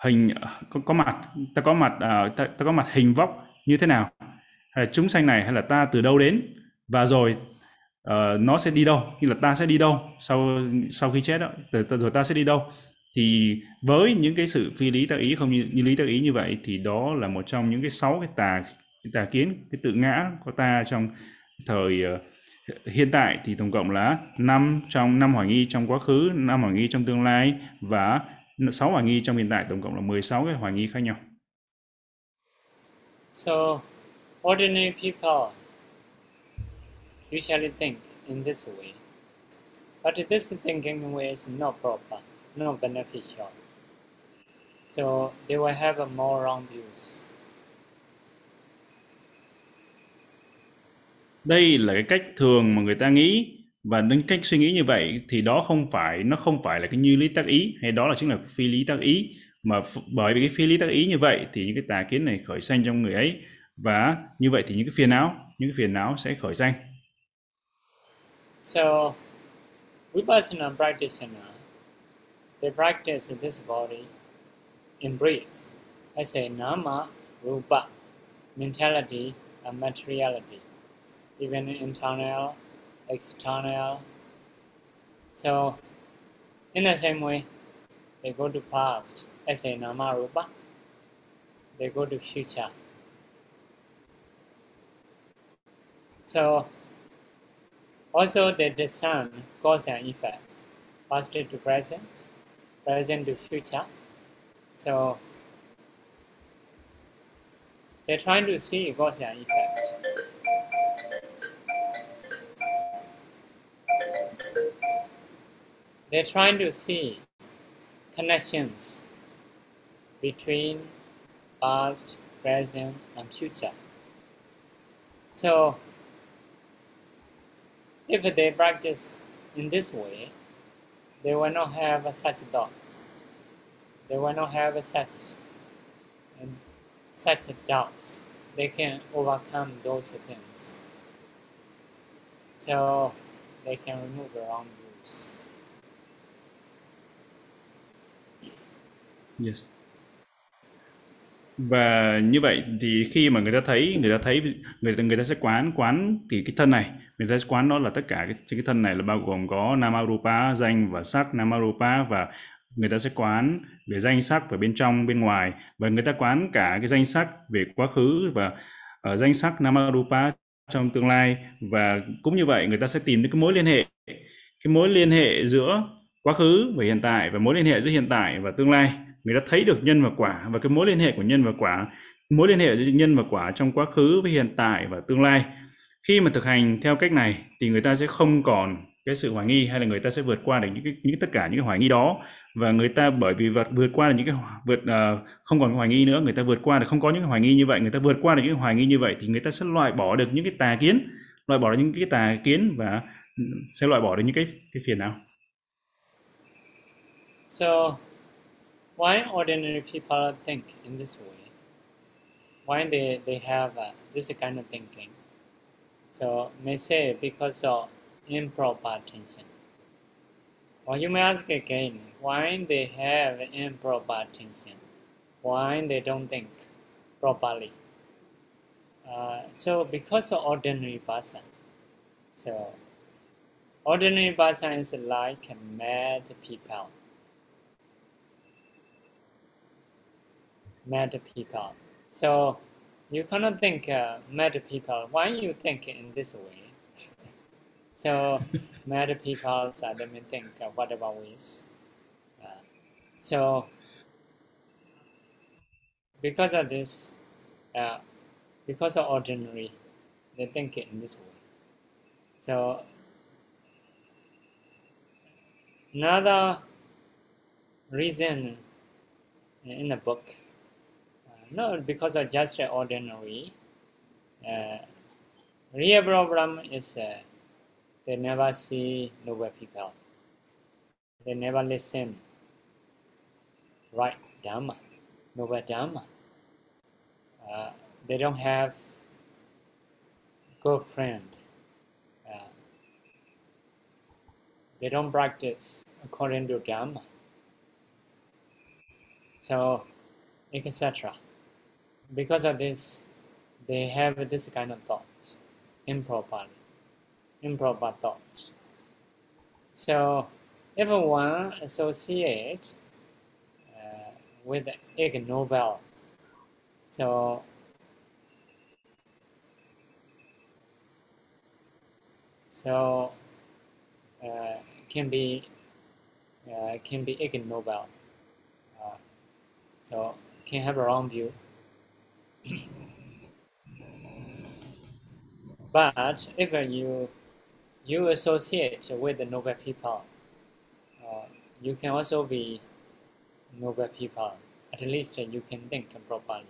Speaker 3: hình có, có mặt ta có mặt uh, ta, ta có mặt hình vóc như thế nào? Hay là chúng sanh này hay là ta từ đâu đến? Và rồi uh, nó sẽ đi đâu? Như là ta sẽ đi đâu sau sau khi chết đó? Rồi, rồi ta sẽ đi đâu? Thì với những cái sự phi lý tác ý không như, như lý tác ý như vậy thì đó là một trong những cái sáu cái tà cái tà kiến cái tự ngã của ta trong thời uh, hiện tại. Thì tổng cộng là năm trong năm hoài nghi trong quá khứ, năm hoài nghi trong tương lai và sáu hoài nghi trong hiện tại. Tổng cộng là 16 cái hoài nghi khác nhau.
Speaker 2: So ordinary people usually think in this way. But this thinking way is not proper, not beneficial. So they will have a more wrong views.
Speaker 3: đây là cái cách thường mà người ta nghĩ và đến cách suy nghĩ như vậy thì đó không phải nó không phải là cái như lý tác ý hay đó là chính là phi lý tác ý mà bởi vì cái phi lý tác ý như vậy thì những cái tà kiến này khởi sanh trong người ấy và như vậy thì những cái phiền não những cái phiền não sẽ khởi sanh
Speaker 2: so vipassana practitioner uh, they practice this body in brief I say nama rupa mentality and materiality even internal, external. So, in the same way, they go to past as a nama rupa. They go to future. So, also they discern cause and effect, past to present, present to future. So, they're trying to see cause and effect. They're trying to see connections between past, present, and future. So, if they practice in this way, they will not have such thoughts. They will not have such um, such doubts. They can overcome those things. So they can remove wrong views.
Speaker 3: Yes. Và như vậy thì khi mà người ta thấy người ta thấy người ta người ta sẽ quán quán thì cái thân này người ta sẽ quán nó là tất cả cái cái thân này là bao gồm có namarupa danh và sắc namarupa và người ta sẽ quán về danh sắc và bên trong, bên ngoài. Và người ta quán cả cái danh sắc về quá khứ và ở danh sắc namarupa trong tương lai. Và cũng như vậy người ta sẽ tìm đến cái mối liên hệ, cái mối liên hệ giữa quá khứ và hiện tại và mối liên hệ giữa hiện tại và tương lai. Người ta thấy được nhân và quả và cái mối liên hệ của nhân và quả, mối liên hệ giữa nhân và quả trong quá khứ với hiện tại và tương lai khi mà thực hành theo cách này thì người ta sẽ không còn cái sự hoài nghi hay là người ta sẽ vượt qua được những cái những tất cả những cái hoài nghi đó và người ta bởi vì vượt vượt qua được những cái vượt uh, không còn hoài nghi nữa người ta vượt qua được không có những cái hoài nghi như vậy người ta vượt qua được những cái hoài nghi như vậy thì người ta sẽ loại bỏ được những cái tà kiến loại bỏ được những cái tà kiến và ừ, sẽ loại bỏ được những cái cái phiền não
Speaker 2: So why ordinary people think in this way? Why they, they have uh, this kind of thinking? So may say because of improper attention. Or you may ask again, why they have improper attention? why they don't think properly. Uh, so because of ordinary person, so ordinary person is like mad people. Mad people. So you cannot think uh, mad people. Why you think in this way? so mad people me think uh, whatever ways. Uh, so because of this, uh, because of ordinary, they think in this way. So another reason in the book, not because of just ordinary, uh, real problem is uh, they never see noble people. They never listen right Dhamma noble Dhamma. Uh, they don't have girlfriend. Uh, they don't practice according to Dhamma. So, etc. Because of this, they have this kind of thought, improper, improper thoughts. So, if one associate with Ig Nobel. So so uh, can be uh, can be Ig Nobel. Uh, so can have a wrong view. but even you you associate with the noble people, uh, you can also be noble people. At least you can think properly.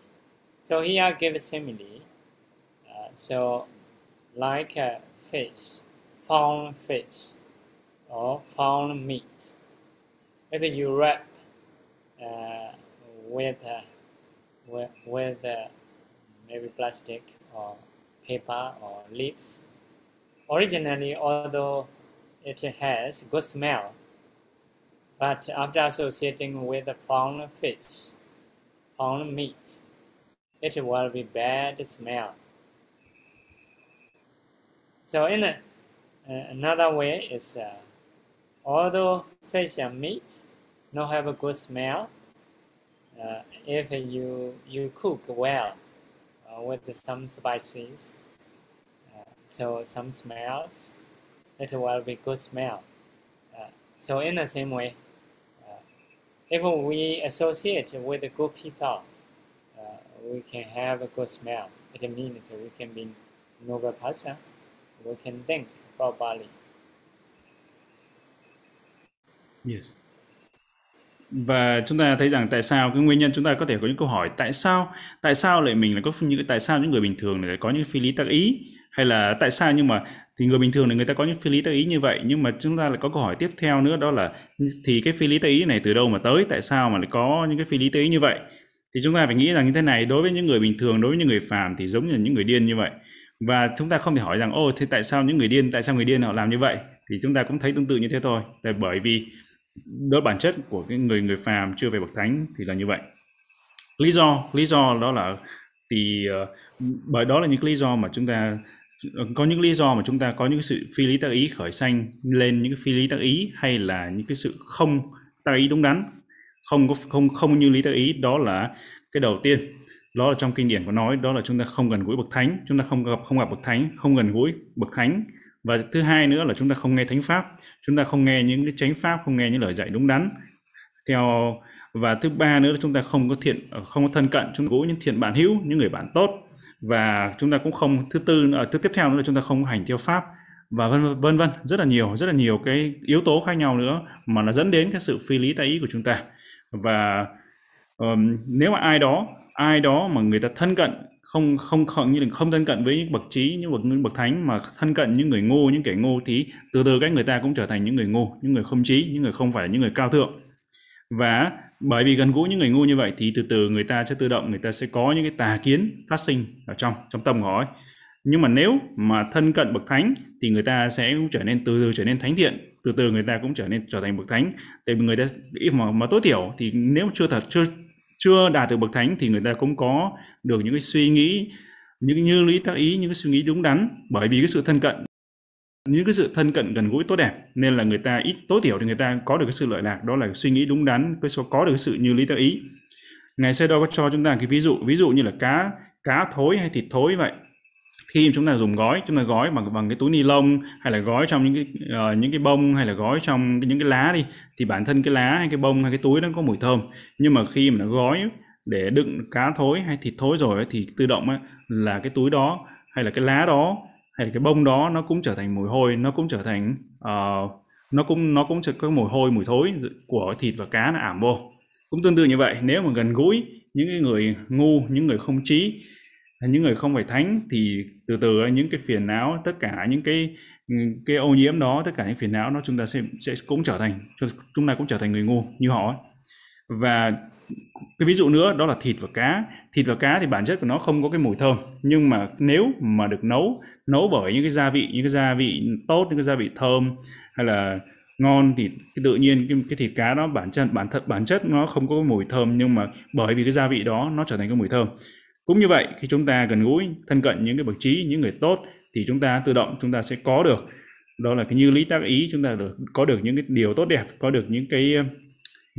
Speaker 2: So here I give a simile. Uh, so like a fish, found fish, or found meat. If you wrap uh, with uh, with, with uh, maybe plastic or paper or leaves. Originally, although it has good smell, but after associating with the found fish, found meat, it will be bad smell. So in a, uh, another way is, uh, although fish and meat not have a good smell, uh, if you you cook well with some spices, uh, so some smells, it will be good smell. Uh, so in the same way, if we associate with good people, uh, we can have a good smell. It means we can be noble person. We can think properly.
Speaker 3: Yes. Và chúng ta thấy rằng tại sao, cái nguyên nhân chúng ta có thể có những câu hỏi tại sao tại sao lại mình lại có những tại sao những người bình thường lại có những phi lý tác ý? Hay là tại sao nhưng mà thì người bình thường thì người ta có những phi lý tác ý như vậy, nhưng mà chúng ta lại có câu hỏi tiếp theo nữa, đó là thì cái phi lý tác ý này từ đâu mà tới, tại sao mà lại có những cái phi lý tác ý như vậy? Thì chúng ta phải nghĩ rằng như thế này, đối với những người bình thường, đối với những người phàm thì giống như những người điên như vậy. Và chúng ta không thể hỏi rằng, ô, thế tại sao những người điên, tại sao người điên họ làm như vậy? Thì chúng ta cũng thấy tương tự như thế thôi. Là bởi vì đó bản chất của cái người người phàm chưa về bậc thánh thì là như vậy. Lý do lý do đó là thì uh, ờ, bởi đó là những lý do mà chúng ta ờ, có những lý do mà chúng ta có những sự phi lý tác ý khởi sanh lên những cái phi lý tác ý hay là những cái sự không tác ý đúng đắn. Không có không không như lý tác ý đó là cái đầu tiên. Đó là trong kinh điển có nói đó là chúng ta không gần gũi bậc thánh chúng ta không gặp không gặp bậc thánh không gần gũi bậc thánh và thứ hai nữa là chúng ta không nghe thánh pháp chúng ta không nghe những cái chánh pháp không nghe những lời dạy đúng đắn. Theo và thứ ba nữa là chúng ta không có thiện ờ, không có thân cận chúng ta có những thiện bạn hữu những người bạn tốt. Và chúng ta cũng không thứ tư nữa thứ tiếp theo nữa là chúng ta không hành theo pháp. Và vân vân vân rất là nhiều rất là nhiều cái yếu tố khác nhau nữa mà nó dẫn đến cái sự phi lý tại ý của chúng ta. Và um, nếu mà ai đó ai đó mà người ta thân cận không không không như là không thân cận với những bậc trí, những bậc những bậc thánh, mà thân cận những người ngu những kẻ ngu thì từ từ các người ta cũng trở thành những người ngu những người không trí, những người không phải là những người cao thượng. Và bởi vì gần gũi những người ngu như vậy thì từ từ người ta sẽ tự động, người ta sẽ có những cái tà kiến phát sinh ở trong trong tâm của ấy. Nhưng mà nếu mà thân cận bậc thánh thì người ta sẽ cũng trở nên, từ từ trở nên thánh thiện, từ từ người ta cũng trở nên trở thành bậc thánh. Tại vì người ta mà mà tối thiểu thì nếu chưa thật, chưa chưa đạt được bậc thánh thì người ta cũng có được những cái suy nghĩ, những như lý tác ý, những cái suy nghĩ đúng đắn. Bởi vì cái sự thân cận, những cái sự thân cận gần gũi tốt đẹp nên là người ta ít tối thiểu thì người ta có được cái sự lợi lạc. Đó là suy nghĩ đúng đắn, cái số có được cái sự như lý tác ý. Ngài sẽ đâu có cho chúng ta cái ví dụ ví dụ như là cá cá thối hay thịt thối vậy khi chúng ta dùng gói chúng ta gói bằng bằng cái túi ni lông hay là gói trong những cái uh, những cái bông hay là gói trong những cái lá đi thì bản thân cái lá hay cái bông hay cái túi nó có mùi thơm. Nhưng mà khi mà nó gói để đựng cá thối hay thịt thối rồi thì tự động ấy, là cái túi đó hay là cái lá đó hay là cái bông đó nó cũng trở thành mùi hôi nó cũng trở thành uh, nó cũng nó cũng sẽ có mùi hôi mùi thối của thịt và cá nó ảm vô. Cũng tương tự như vậy nếu mà gần gũi những cái người ngu những người không trí những người không phải thánh thì từ từ ờ, những cái phiền não tất cả những cái ừ, cái ô nhiễm đó tất cả những phiền não nó chúng ta sẽ sẽ cũng trở thành chúng ta cũng trở thành người ngu như họ và cái ví dụ nữa đó là thịt và cá. Thịt và cá thì bản chất của nó không có cái mùi thơm nhưng mà nếu mà được nấu nấu bởi những cái gia vị những cái gia vị tốt những cái gia vị thơm hay là ngon thì tự nhiên cái, cái thịt cá đó bản chất bản thật bản chất nó không có mùi thơm nhưng mà bởi vì cái gia vị đó nó trở thành cái mùi thơm cũng như vậy khi chúng ta gần gũi thân cận những cái bậc trí những người tốt thì chúng ta tự động chúng ta sẽ có được đó là cái như lý tác ý chúng ta được có được những cái điều tốt đẹp có được những cái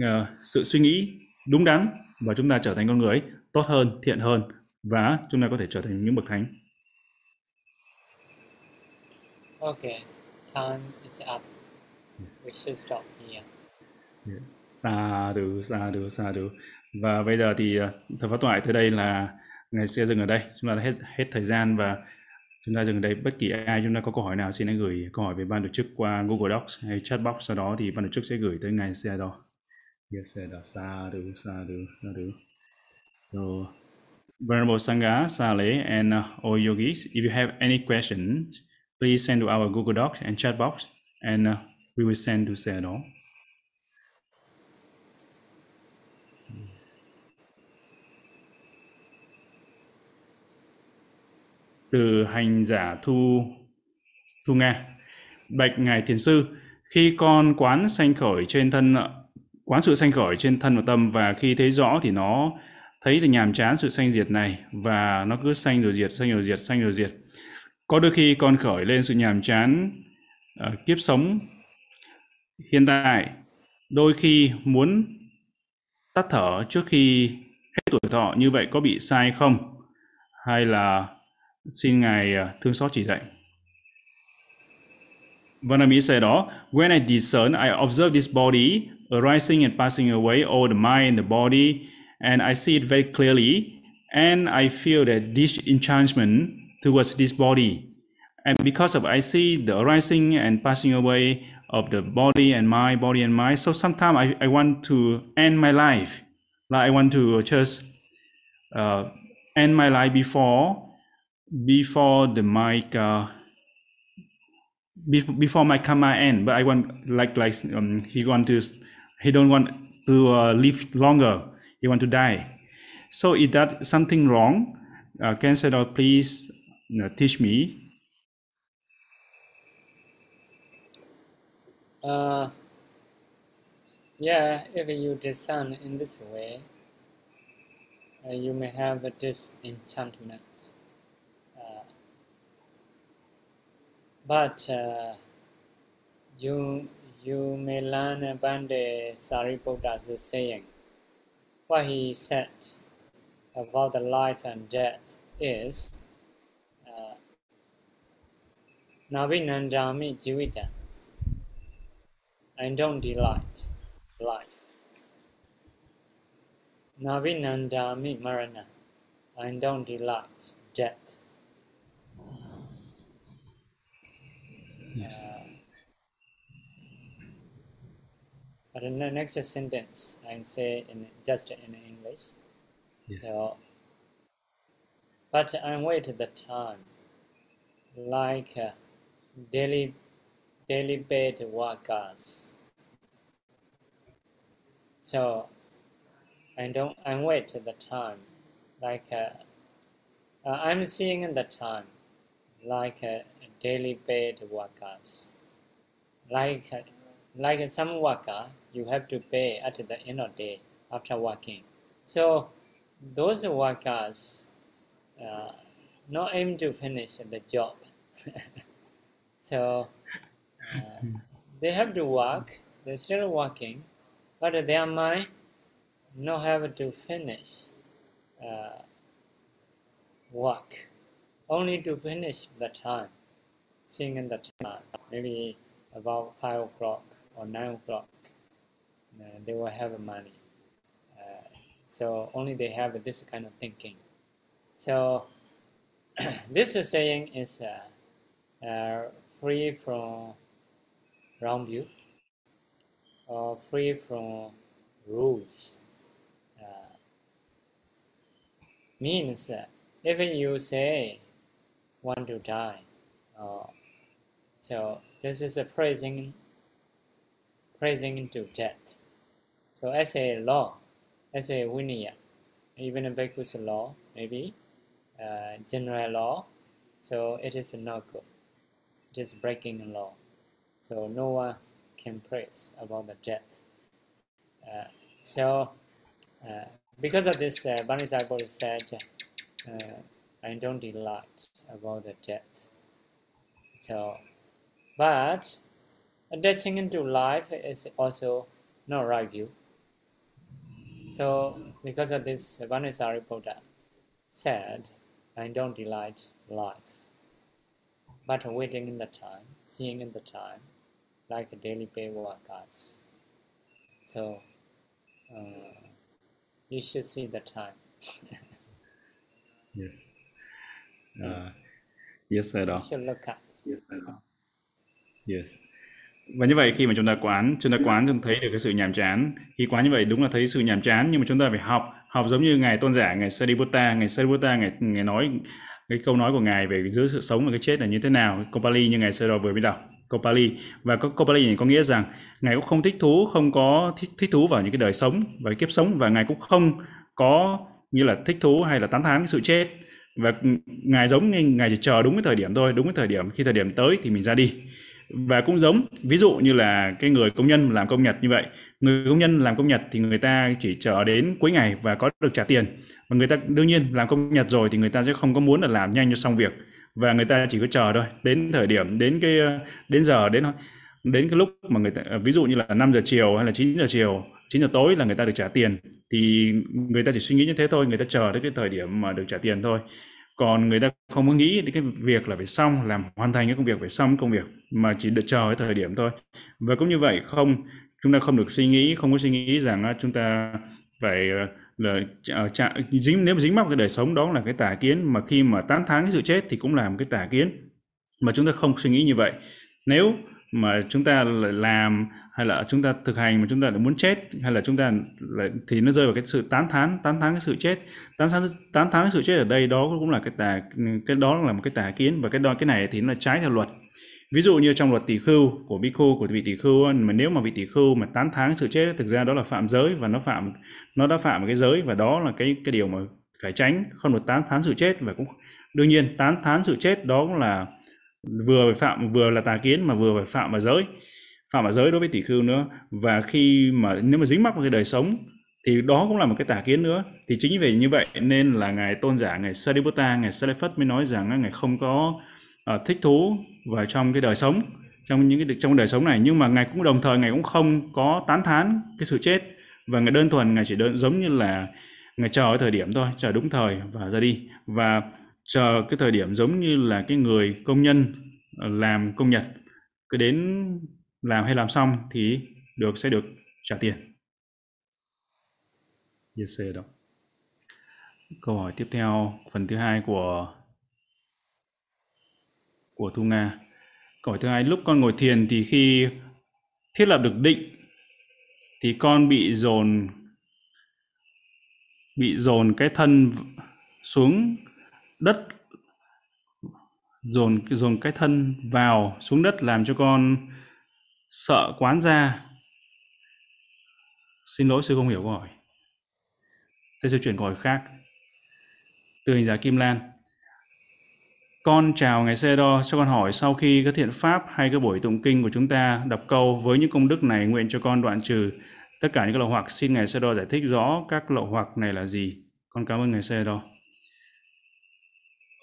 Speaker 3: uh, sự suy nghĩ đúng đắn và chúng ta trở thành con người tốt hơn thiện hơn và chúng ta có thể trở thành những bậc thánh
Speaker 2: Okay, time is up. We should stop here.
Speaker 3: Yeah. Sa được, sa được, sa được. Và bây giờ thì ờ, thời pháp thoại tới đây là ngày sẽ dừng ở đây. Chúng ta đã hết hết thời gian và chúng ta dừng ở đây. Bất kỳ ai chúng ta có câu hỏi nào xin hãy gửi câu hỏi về ban tổ chức qua Google Docs hay chat box sau đó thì ban tổ chức sẽ gửi tới ngài xe đó. Yes, sadhu, sa sadhu. So, Venerable Sangha, Sale, and uh, all yogis, if you have any questions, please send to our Google Docs and chat box, and uh, we will send to Sayadaw. Từ hành giả Thu Thu Nga. Bạch Ngài Thiền Sư Khi con quán sanh khởi trên thân quán sự sanh khởi trên thân và tâm và khi thấy rõ thì nó thấy được nhàm chán sự sanh diệt này và nó cứ sanh rồi diệt sanh rồi diệt sanh rồi diệt. Có đôi khi con khởi lên sự nhàm chán uh, kiếp sống hiện tại đôi khi muốn tắt thở trước khi hết tuổi thọ như vậy có bị sai không? Hay là xin ngài à, thương xót chỉ dạy Văn Mỹ say đó, when I discern, I observe this body arising and passing away, all the mind and the body, and I see it very clearly. And I feel that this enchantment towards this body. And because of I see the arising and passing away of the body and my body and mind, so sometimes I, I want to end my life. Like I want to just uh, end my life before before the mic uh, before my karma end. But I want like like um, he want to he don't want to uh, live longer. He want to die. So is that something wrong? Uh, counselor please uh, teach me?
Speaker 2: Uh, yeah if you discern in this way uh, you may have a disenchantment uh, but uh, you you may learn about the Sariputta's saying. What he said about the life and death is uh, Navinandami Jivita. I don't delight life. Navinandami Marana. I don't delight death. Uh, But in the next sentence, I say in just in English. Yes. So, but I wait the time, like uh, daily, daily bed workers. So, I don't. I wait the time, like uh, uh, I'm seeing in the time, like uh, daily paid workers, like like some worker you have to pay at the end of the day after working. So those workers uh, not aim to finish the job. so uh, they have to work, they're still working, but their mind not have to finish uh, work, only to finish the time, seeing in the time, maybe about 5 o'clock or 9 o'clock, uh, they will have money. Uh, so only they have this kind of thinking. So this saying is uh, uh, free from wrong view or free from rules. Uh, means uh, if you say want to die, uh, so this is a praising, praising into death. So as a law, as a vinaya, even a Bhikkhu's law, maybe uh, general law, so it is not good. It is breaking the law. So no one can praise about the death. Uh, so uh, because of this, uh, Bodhisattva said, uh, I don't delight about the death. So, but attaching into life is also not right view. So because of this, Bodhisattva said, I don't delight life, but waiting in the time, seeing in the time, like a daily pay workers. So uh, you should see the time.
Speaker 3: Yes. Uh, yes, sir
Speaker 2: you should look at.
Speaker 3: Yes, sir đó. Yes. Và như vậy khi mà chúng ta quán, chúng ta quán chúng ta thấy được cái sự nhàm chán. Khi quán như vậy đúng là thấy sự nhàm chán nhưng mà chúng ta phải học, học giống như ngài tôn giả, ngài Sariputta, ngài Sariputta ngài, ngài nói cái câu nói của ngài về giữa sự sống và cái chết là như thế nào. Câu Pali như ngài sơ vừa mới đọc. Câu Pali và câu, câu Pali này có nghĩa rằng ngài cũng không thích thú, không có thích, thích thú vào những cái đời sống và cái kiếp sống và ngài cũng không có như là thích thú hay là tán thán cái sự chết và ngài giống như ngài chỉ chờ đúng cái thời điểm thôi đúng cái thời điểm khi thời điểm tới thì mình ra đi và cũng giống, ví dụ như là cái người công nhân làm công nhật như vậy. Người công nhân làm công nhật thì người ta chỉ chờ đến cuối ngày và có được trả tiền. Và người ta đương nhiên làm công nhật rồi thì người ta sẽ không có muốn là làm nhanh cho xong việc. Và người ta chỉ có chờ thôi, đến thời điểm, đến cái, đến giờ, đến đến cái lúc mà người ta, ví dụ như là 5 giờ chiều hay là 9 giờ chiều 9 giờ tối là người ta được trả tiền. Thì người ta chỉ suy nghĩ như thế thôi, người ta chờ tới cái thời điểm mà được trả tiền thôi còn người ta không có nghĩ đến cái việc là phải xong làm hoàn thành cái công việc phải xong công việc mà chỉ được chờ cái thời điểm thôi. Và cũng như vậy không chúng ta không được suy nghĩ không có suy nghĩ rằng chúng ta phải ờ, là ờ, chạ, dính nếu mà dính mắc cái đời sống đó là cái tà kiến mà khi mà tán thán cái sự chết thì cũng làm cái tà kiến. Mà chúng ta không suy nghĩ như vậy. Nếu mà chúng ta lại làm, hay là chúng ta thực hành mà chúng ta lại muốn chết, hay là chúng ta lại, thì nó rơi vào cái sự tán thán tán thán cái sự chết. Tán thán tán thán cái sự chết ở đây đó cũng là cái tà, cái đó là một cái tà kiến, và cái đó, cái này thì nó là trái theo luật. Ví dụ như trong luật tỷ khưu của bhikkhu của vị tỷ khưu mà nếu mà vị tỷ khưu mà tán thán sự chết thực ra đó là phạm giới, và nó phạm, nó đã phạm cái giới, và đó là cái cái điều mà phải tránh, không được tán thán sự chết, và cũng đương nhiên tán thán sự chết đó cũng là vừa phải phạm vừa là tà kiến mà vừa phải phạm vào giới phạm vào giới đối với tỷ khưu nữa. Và khi mà nếu mà dính mắc vào cái đời sống thì đó cũng là một cái tà kiến nữa. Thì chính vì như vậy nên là ngài tôn giả ngài Sariputta ngài Sariphat mới nói rằng ngài không có uh, thích thú vào trong cái đời sống trong những cái trong đời sống này. Nhưng mà ngài cũng đồng thời ngài cũng không có tán thán cái sự chết. Và ngài đơn thuần ngài chỉ đơn giống như là ngài chờ thời điểm thôi chờ đúng thời và ra đi. Và chờ cái thời điểm giống như là cái người công nhân ờ, làm công nhật cứ đến làm hay làm xong thì được sẽ được trả tiền. Yes, đó. Câu hỏi tiếp theo, phần thứ hai của của Thu Nga. Câu hỏi thứ hai, lúc con ngồi thiền thì khi thiết lập được định thì con bị dồn bị dồn cái thân xuống đất, dồn dồn cái thân vào xuống đất làm cho con sợ quán ra. Xin lỗi, sư không hiểu câu hỏi. Thế sư chuyển câu hỏi khác. Từ hình giả kim lan. Con chào ngài xe đo, cho con hỏi sau khi các thiện pháp hay các buổi tụng kinh của chúng ta, đọc câu với những công đức này nguyện cho con đoạn trừ. Tất cả những cái lậu hoặc xin ngài đo giải thích rõ các lậu hoặc này là gì. Con cảm ơn ngài đo.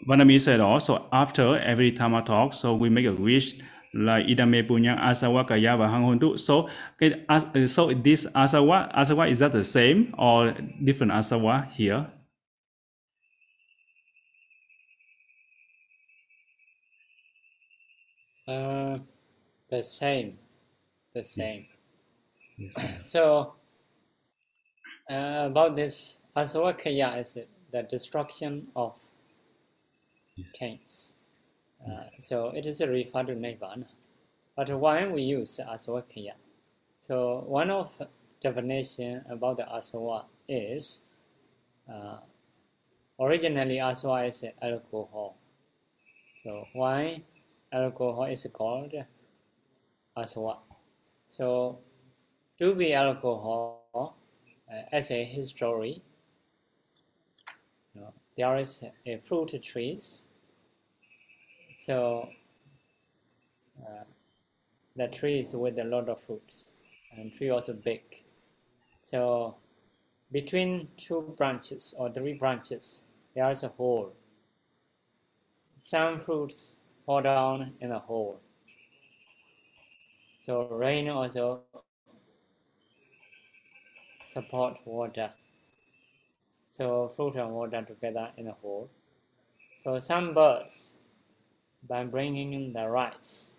Speaker 3: Vanami said also after every Tama talk, so we make a wish like idame punya asawa kaya và hang hôn So cái so this asawa asawa is that the same or different asawa here?
Speaker 2: Uh, the same, the same.
Speaker 3: Yes.
Speaker 2: So uh, about this asawakaya is it the destruction of taints. Uh, so it is referred to Nibbana. But why we use asawakaya? So one of definition about the asawa is uh, originally asawa is alcohol. So why alcohol is called asawa? So to be alcohol uh, as a history, you know, there is a fruit trees so uh, the tree is with a lot of fruits and tree also big. So between two branches or three branches, there is a hole. Some fruits fall down in a hole. So rain also support water. So fruit and water together in a hole. So some birds by bringing in the rice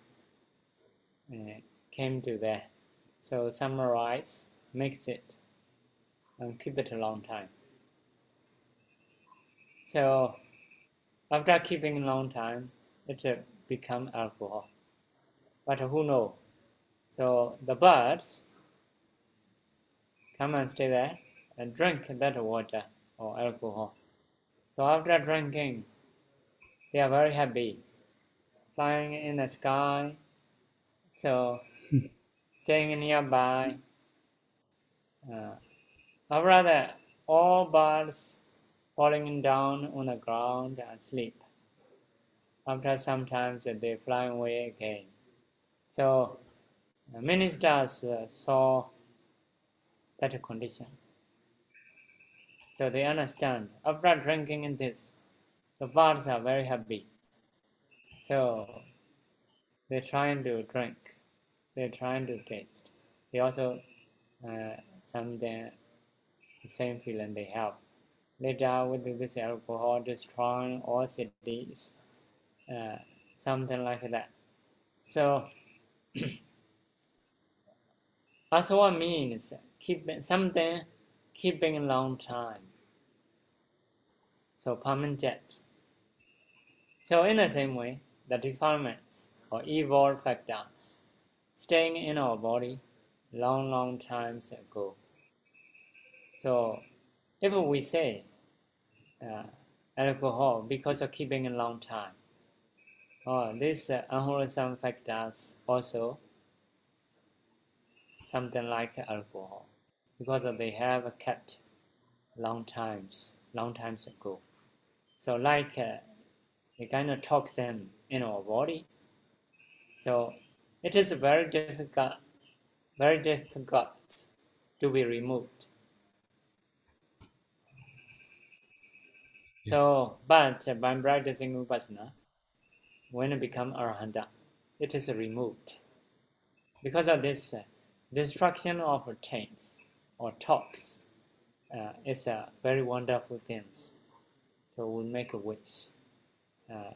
Speaker 2: uh, came to there. So summarize, mix it, and keep it a long time. So after keeping a long time, it uh, become alcohol. But who know? So the birds come and stay there and drink that water or alcohol. So after drinking, they are very happy flying in the sky. So staying nearby. Uh, or rather, all birds falling down on the ground and sleep. After sometimes they fly away again. So ministers uh, saw that condition. So they understand. After drinking in this, the birds are very happy. So they're trying to drink, they're trying to taste. They also uh, something the same feeling they have. They Later with this alcohol destroying all cities, uh, something like that. So what means keeping something keeping a long time. So permanent. So in the same way, the defilements or evil factors staying in our body long, long times ago. So if we say uh, alcohol because of keeping a long time, or these uh, unwholesome factors also something like alcohol because they have kept long times, long times ago. So like uh, a kind of toxin in our body. So it is very difficult, very difficult to be removed. So, but by practicing Vipassana, when it become Arahanta, it is removed. Because of this uh, destruction of taints or talks uh, is a very wonderful thing. So we make a wish. Uh,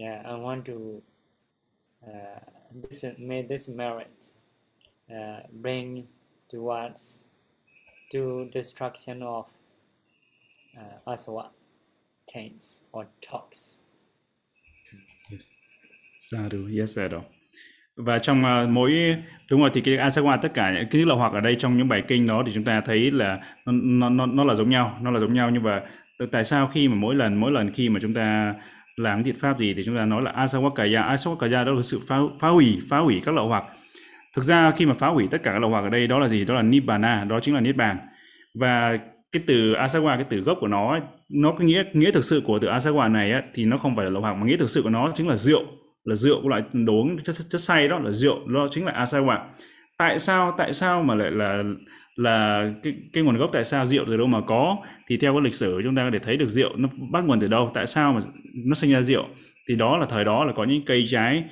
Speaker 2: yeah, I want to uh, this may this merit uh, bring towards to destruction of uh, aswa chains or talks.
Speaker 3: Yes. Sadhu, yes, Sadhu. Và trong uh, mỗi đúng rồi thì cái asawa tất cả những cái lậu hoặc ở đây trong những bài kinh đó thì chúng ta thấy là nó nó nó nó là giống nhau, nó là giống nhau nhưng mà tại sao khi mà mỗi lần mỗi lần khi mà chúng ta làm thiện pháp gì thì chúng ta nói là asawakaya asawakaya đó là sự phá, phá hủy phá hủy các lậu hoặc. Thực ra khi mà phá hủy tất cả các lậu hoặc ở đây đó là gì? Đó là nibbana đó chính là niết bàn. Và cái từ asawa cái từ gốc của nó nó cái nghĩa nghĩa thực sự của từ asawa này ấy, thì nó không phải là lậu hoặc mà nghĩa thực sự của nó chính là rượu. Là rượu loại đồ uống chất, chất, chất say đó là rượu đó chính là asawa tại sao tại sao mà lại là là cái cái nguồn gốc tại sao rượu từ đâu mà có? Thì theo cái lịch sử chúng ta có thể thấy được rượu nó bắt nguồn từ đâu tại sao mà nó sinh ra rượu? Thì đó là thời đó là có những cây trái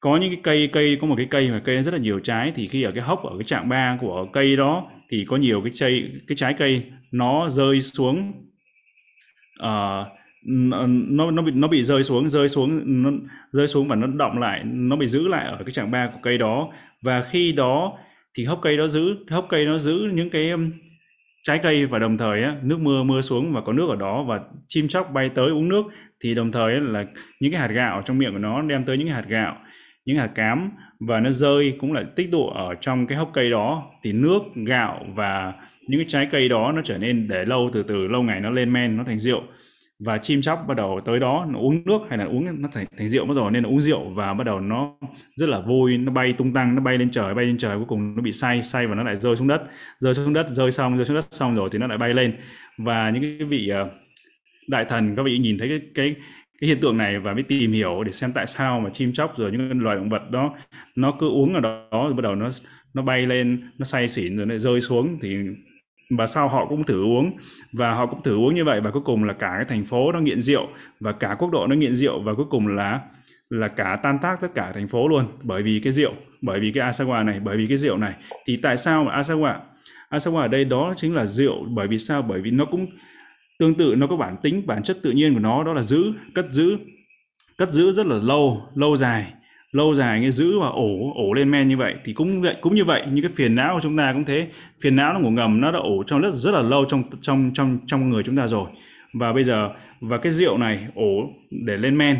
Speaker 3: có những cái cây cây có một cái cây mà cây rất là nhiều trái. Thì khi ở cái hốc ở cái trạng ba của cây đó thì có nhiều cái cây cái trái cây nó rơi xuống uh, nó nó bị nó bị rơi xuống rơi xuống nó rơi xuống và nó động lại nó bị giữ lại ở cái trạng ba của cây đó. Và khi đó thì hốc cây đó giữ hốc cây nó giữ những cái um, trái cây và đồng thời á, nước mưa mưa xuống và có nước ở đó và chim chóc bay tới uống nước thì đồng thời là những cái hạt gạo trong miệng của nó đem tới những hạt gạo những hạt cám và nó rơi cũng lại tích tụ ở trong cái hốc cây đó. Thì nước gạo và những cái trái cây đó nó trở nên để lâu từ từ lâu ngày nó lên men nó thành rượu và chim chóc bắt đầu tới đó nó uống nước hay là uống nó thành thành rượu mất rồi nên nó uống rượu và bắt đầu nó rất là vui nó bay tung tăng nó bay lên trời bay lên trời cuối cùng nó bị say say và nó lại rơi xuống đất. Rơi xuống đất rơi xong rơi xuống đất xong rồi thì nó lại bay lên. Và những cái vị uh, đại thần các vị nhìn thấy cái cái cái hiện tượng này và mới tìm hiểu để xem tại sao mà chim chóc rồi những loài động vật đó nó cứ uống ở đó rồi bắt đầu nó nó bay lên nó say xỉn rồi nó rơi xuống thì và sau họ cũng thử uống. Và họ cũng thử uống như vậy và cuối cùng là cả cái thành phố nó nghiện rượu và cả quốc độ nó nghiện rượu và cuối cùng là là cả tan tác tất cả thành phố luôn bởi vì cái rượu, bởi vì cái asawa này, bởi vì cái rượu này. Thì tại sao mà asawa asawa ở đây đó chính là rượu? Bởi vì sao? Bởi vì nó cũng tương tự, nó có bản tính, bản chất tự nhiên của nó, đó là giữ, cất giữ cất giữ rất là lâu lâu dài lâu dài như giữ và ổ ổ lên men như vậy thì cũng vậy cũng như vậy như cái phiền não của chúng ta cũng thế. Phiền não nó ngủ ngầm nó đã ổ trong rất rất là lâu trong trong trong trong người chúng ta rồi. Và bây giờ và cái rượu này ổ để lên men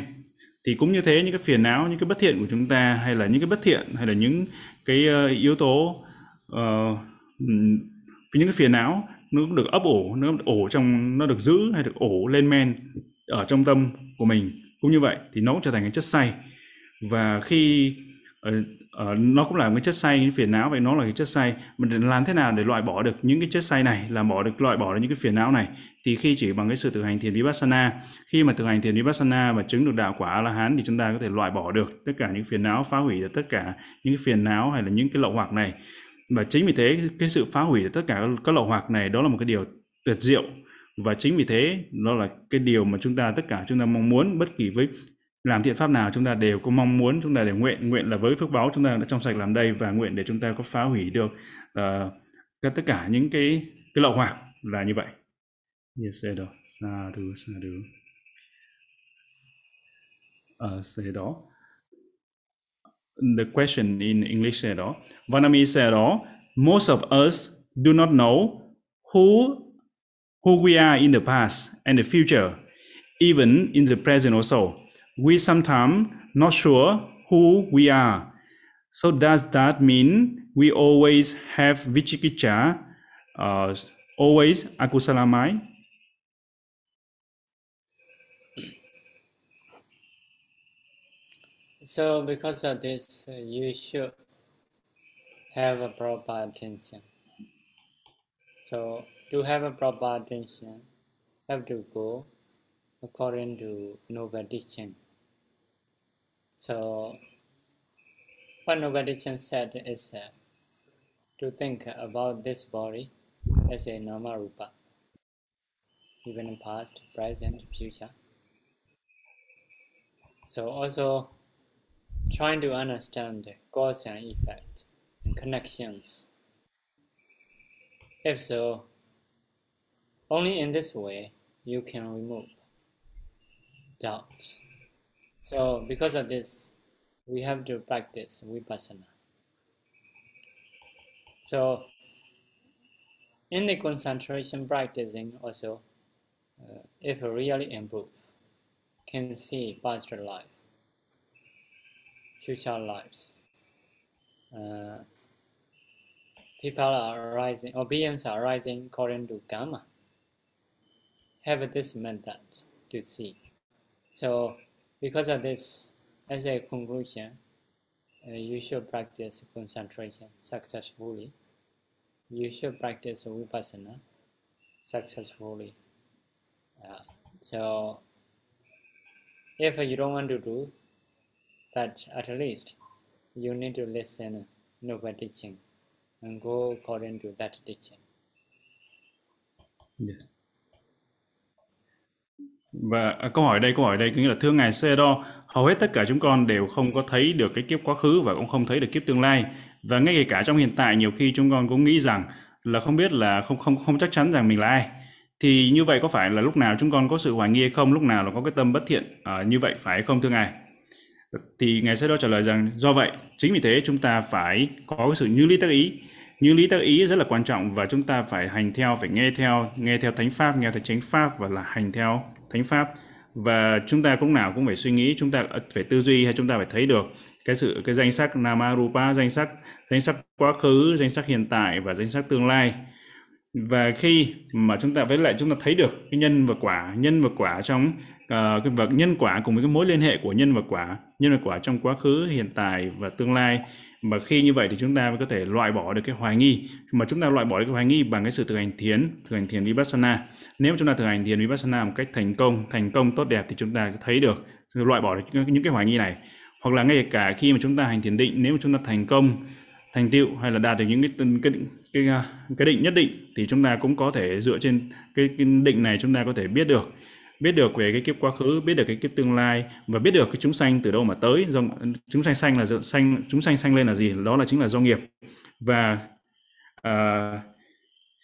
Speaker 3: thì cũng như thế những cái phiền não những cái bất thiện của chúng ta hay là những cái bất thiện hay là những cái uh, yếu tố uh, những cái phiền não nó cũng được ấp ổ nó ổ trong nó được giữ hay được ổ lên men ở trong tâm của mình. Cũng như vậy thì nó cũng trở thành cái chất say và khi uh, uh, nó cũng là một cái chất say những phiền não vậy nó là cái chất say mình làm thế nào để loại bỏ được những cái chất say này là bỏ được loại bỏ được những cái phiền não này? Thì khi chỉ bằng cái sự thực hành thiền vipassana. Khi mà thực hành thiền vipassana và chứng được đạo quả a la hán thì chúng ta có thể loại bỏ được tất cả những phiền não phá hủy được tất cả những cái phiền não hay là những cái lậu hoặc này. Và chính vì thế cái sự phá hủy được tất cả các lậu hoặc này đó là một cái điều tuyệt diệu. Và chính vì thế đó là cái điều mà chúng ta tất cả chúng ta mong muốn bất kỳ với làm thiện pháp nào chúng ta đều có mong muốn chúng ta đều nguyện. Nguyện là với phước báo chúng ta đã trong sạch làm đây và nguyện để chúng ta có phá hủy được uh, tất cả những cái cái lậu hoặc là như vậy. Yes đó. Sadhu sadhu uh, ờ, say đó. The question in English said đó. Vanami said đó most of us do not know who who we are in the past and the future even in the present also. We sometimes not sure who we are. So does that mean we always have vichikicha, uh, always akusala?
Speaker 2: So because of this, uh, you should have a proper attention. So to have a proper attention, have to go according to noble teaching. So, what Nogadichan said is uh, to think about this body as a nama rupa, even in past, present, future. So also trying to understand cause and effect and connections. If so, only in this way you can remove doubt. So because of this, we have to practice vipassana. So in the concentration practicing also, uh, if really improve, can see past life, future lives. Uh, people are arising, or beings are arising according to karma. Have this method to see. So because of this, as a conclusion, uh, you should practice concentration successfully. You should practice vipassana successfully. Uh, so, if you don't want to do that, at least you need to listen noble teaching and go according to that teaching.
Speaker 3: Yes. Và à, câu hỏi đây, câu hỏi đây có nghĩa là thưa ngài Sê-đo, hầu hết tất cả chúng con đều không có thấy được cái kiếp quá khứ và cũng không thấy được kiếp tương lai. Và ngay cả trong hiện tại nhiều khi chúng con cũng nghĩ rằng là không biết là không không không chắc chắn rằng mình là ai. Thì như vậy có phải là lúc nào chúng con có sự hoài nghi hay không, lúc nào là có cái tâm bất thiện à, như vậy phải không thưa ngài? Thì ngài Sê-đo trả lời rằng do vậy chính vì thế chúng ta phải có cái sự như lý tác ý như lý tác ý rất là quan trọng và chúng ta phải hành theo phải nghe theo nghe theo thánh pháp nghe theo chánh pháp và là hành theo thánh pháp. Và chúng ta cũng nào cũng phải suy nghĩ chúng ta phải tư duy hay chúng ta phải thấy được cái sự cái danh sắc namarupa danh sắc danh sắc quá khứ danh sắc hiện tại và danh sắc tương lai. Và khi mà chúng ta với lại chúng ta thấy được cái nhân và quả nhân và quả trong uh, cái vật nhân quả cùng với cái mối liên hệ của nhân và quả nhân và quả trong quá khứ hiện tại và tương lai mà khi như vậy thì chúng ta mới có thể loại bỏ được cái hoài nghi. Mà chúng ta loại bỏ được cái hoài nghi bằng cái sự thực hành thiền thực hành thiền vipassana. Nếu mà chúng ta thực hành thiền vipassana một cách thành công thành công tốt đẹp thì chúng ta sẽ thấy được loại bỏ được những cái hoài nghi này. Hoặc là ngay cả khi mà chúng ta hành thiền định nếu mà chúng ta thành công thành tựu hay là đạt được những cái cái cái cái định nhất định thì chúng ta cũng có thể dựa trên cái, cái định này chúng ta có thể biết được biết được về cái kiếp quá khứ biết được cái kiếp tương lai và biết được cái chúng sanh từ đâu mà tới. Do chúng sanh sanh là sanh chúng sanh sanh lên là gì? Đó là chính là do nghiệp. Và uh,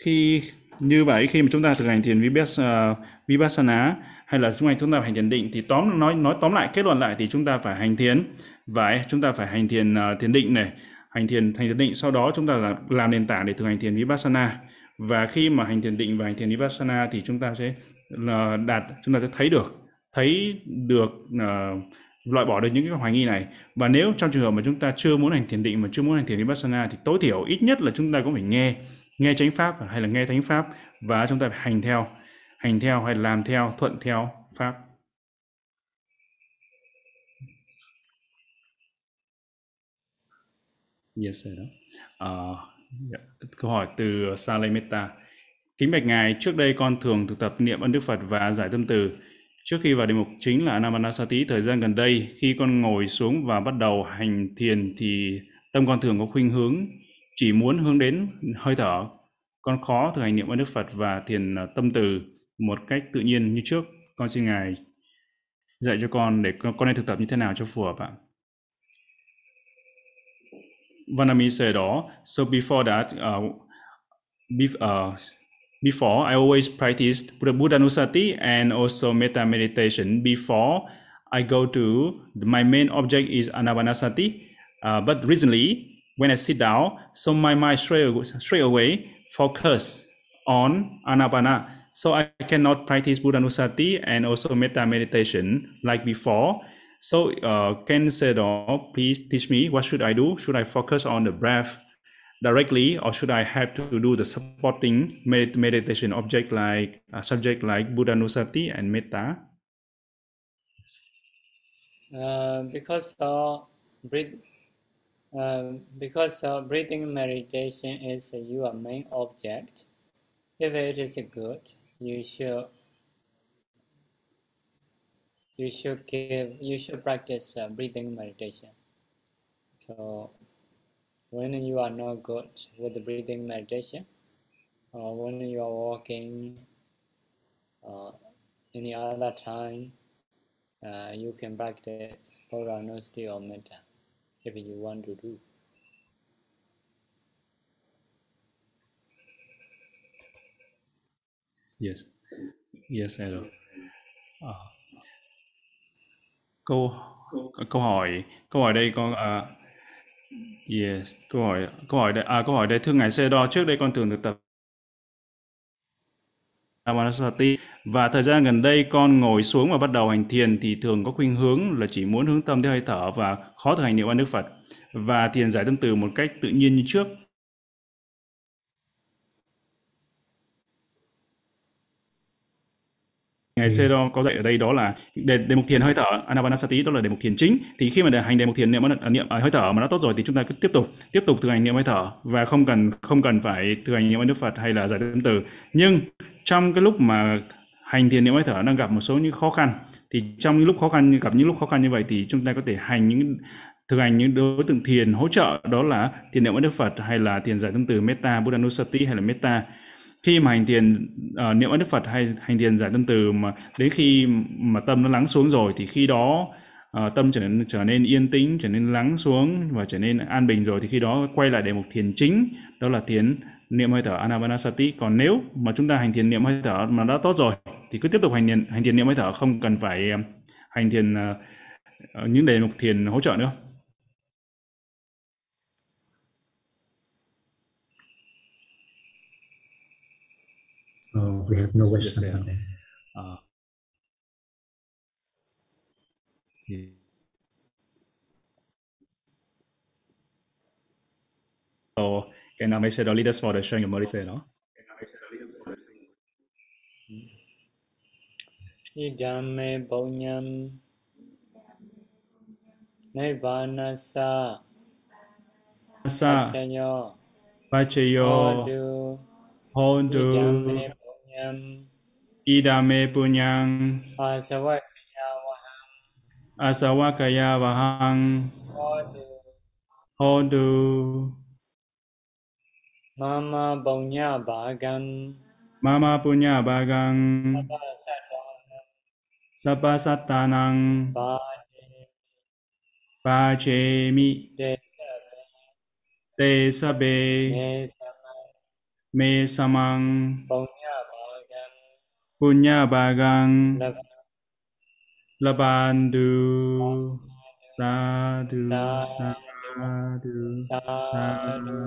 Speaker 3: khi như vậy khi mà chúng ta thực hành thiền à, vipassana, hay là chúng ta chúng ta hành thiền định thì tóm nói nói tóm lại kết luận lại thì chúng ta phải hành thiền. Và chúng ta phải hành thiền uh, thiền định này hành thiền hành thiền định. Sau đó chúng ta là làm nền tảng để thực hành thiền vipassana. Và khi mà hành thiền định và hành thiền vipassana thì chúng ta sẽ là đạt chúng ta sẽ thấy được thấy được uh, loại bỏ được những cái hoài nghi này. Và nếu trong trường hợp mà chúng ta chưa muốn hành thiền định mà chưa muốn hành thiền vipassana thì tối thiểu ít nhất là chúng ta cũng phải nghe nghe chánh pháp hay là nghe thánh pháp và chúng ta phải hành theo hành theo hay làm theo thuận theo pháp. Yes sir. Đó uh, yeah. câu hỏi từ Salemeta. Kính bạch Ngài, trước đây con thường thực tập niệm ân Đức Phật và giải tâm từ. Trước khi vào đề mục chính là Anapanasati, thời gian gần đây, khi con ngồi xuống và bắt đầu hành thiền thì tâm con thường có khuynh hướng chỉ muốn hướng đến hơi thở. Con khó thực hành niệm ân Đức Phật và thiền à, tâm từ một cách tự nhiên như trước. Con xin Ngài dạy cho con để con nên thực tập như thế nào cho phù hợp ạ. Vanami said đó, so before that, à, uh, before, uh, à, before I always practiced Buddha Nusati and also Metta meditation before I go to my main object is Anapanasati. Uh, but recently, when I sit down, so my mind straight, straight away focus on Anapana. So I cannot practice Buddha Nusati and also Metta meditation like before. So uh, can Sedo please teach me what should I do? Should I focus on the breath directly or should I have to do the supporting med- meditation object like uh, subject like Buddha Nusati and Metta?
Speaker 2: Uh, because uh, breathe, uh, because uh, breathing meditation is your main object. If it is good, you should you should give you should practice uh, breathing meditation. So when you are not good with the breathing meditation or when you are walking uh, any other time uh, you can practice Puranosti or Metta if you want to do.
Speaker 3: Yes, yes, hello. À, câu câu hỏi câu hỏi đây con à, Yes, câu hỏi câu hỏi đây à câu hỏi đây thưa ngài Sê-đo trước đây con thường thực tập Amanasati và thời gian gần đây con ngồi xuống và bắt đầu hành thiền thì thường có khuynh hướng là chỉ muốn hướng tâm theo hơi thở và khó thực hành niệm an Đức Phật và thiền giải tâm từ một cách tự nhiên như trước. Ngài ừ. Sero có dạy ở đây đó là đề, đề mục thiền hơi thở Anapanasati đó là đề mục thiền chính. Thì khi mà để hành đề mục thiền niệm niệm à, hơi thở mà nó tốt rồi thì chúng ta cứ tiếp tục tiếp tục thực hành niệm hơi thở và không cần không cần phải thực hành niệm Đức Phật hay là giải tâm từ. Nhưng trong cái lúc mà hành thiền niệm hơi thở đang gặp một số những khó khăn thì trong những lúc khó khăn gặp những lúc khó khăn như vậy thì chúng ta có thể hành những thực hành những đối tượng thiền hỗ trợ đó là thiền niệm với Đức Phật hay là thiền giải tâm từ Metta, Buddhanusati hay là Metta khi mà hành thiền uh, ờ, niệm ơn Đức Phật hay hành thiền giải tâm từ mà đến khi mà tâm nó lắng xuống rồi thì khi đó uh, tâm trở nên trở nên yên tĩnh trở nên lắng xuống và trở nên an bình rồi thì khi đó quay lại để mục thiền chính đó là thiền niệm hơi thở anapanasati. Còn nếu mà chúng ta hành thiền niệm hơi thở mà đã tốt rồi thì cứ tiếp tục hành thiền hành thiền niệm hơi thở không cần phải ờ, hành thiền uh, những đề mục thiền hỗ trợ nữa.
Speaker 4: So we have no question
Speaker 3: Yes,
Speaker 4: that.
Speaker 3: uh, yeah. So can Ambassador lead us for the sharing of Maurice, no?
Speaker 2: Idame Bonyam. Nirvanasa
Speaker 3: Sa
Speaker 2: Pachayo
Speaker 3: Pachayo
Speaker 2: Hodu
Speaker 3: Hondu
Speaker 2: Bonyam
Speaker 3: Idame Punyang
Speaker 2: Asavakaya Waham
Speaker 3: Asawakaya Vahang
Speaker 2: Hodu
Speaker 3: Hondu
Speaker 2: Mama Bonya Bhagan
Speaker 3: Mama Punya
Speaker 2: Sabasadanam
Speaker 3: Sapa Satanang
Speaker 2: Desabe
Speaker 3: Te Sabe Me Samang
Speaker 2: Bhagan
Speaker 3: Punya Bagang Labandu. Sadhu
Speaker 2: Sadhu.
Speaker 3: Sadhu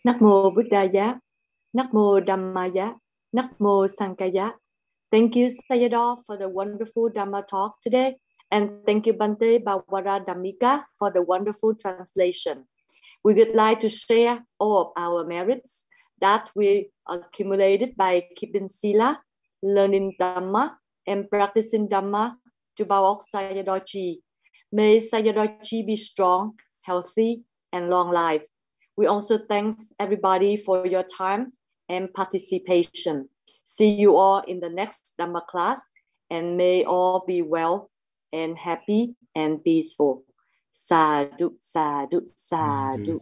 Speaker 1: Nắc mô Buddhaya, Nắc mô Dhammaya, Nắc mô Sankhaya. Thank you, Sayadaw, for the wonderful Dhamma talk today. And thank you, Bante Bawara Dhammika, for the wonderful translation. We would like to share all of our merits that we accumulated by keeping Sila, learning Dhamma, and practicing Dhamma to Bawok Sayadaw. May Sayadaw be strong, healthy, and long life. We also thanks everybody for your time and participation. See you all in the next Dhamma class and may all be well and happy and peaceful. Sadhu, sadhu, sadhu.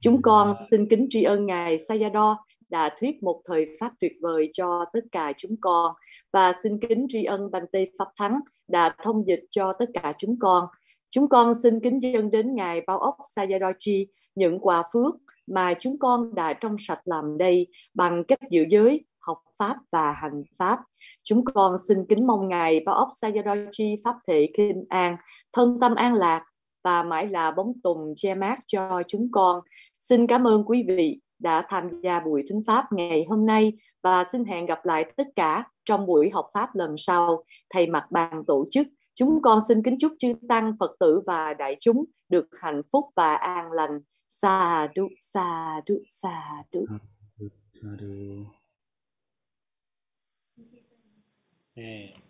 Speaker 1: Chúng con xin kính tri ân Ngài Sayadaw đã thuyết một thời Pháp tuyệt vời cho tất cả chúng con và xin kính tri ân Bante Pháp Thắng đã thông dịch cho tất cả chúng con. Chúng con xin kính dâng đến Ngài Bao ốc Sayadaw Chi những quả phước mà chúng con đã trong sạch làm đây bằng cách giữ giới, học Pháp và hành Pháp. Chúng con xin kính mong Ngài Bao ốc Sayadaw Pháp thể kinh an, thân tâm an lạc và mãi là bóng tùng che mát cho chúng con. Xin cảm ơn quý vị đã tham gia buổi thính Pháp ngày hôm nay và xin hẹn gặp lại tất cả trong buổi học Pháp lần sau. Thay mặt ban tổ chức, chúng con xin kính chúc chư Tăng, Phật tử và đại chúng được hạnh phúc và an lành. Sa đu, sa đu, sa đu.
Speaker 3: Sadhu
Speaker 2: Yeah.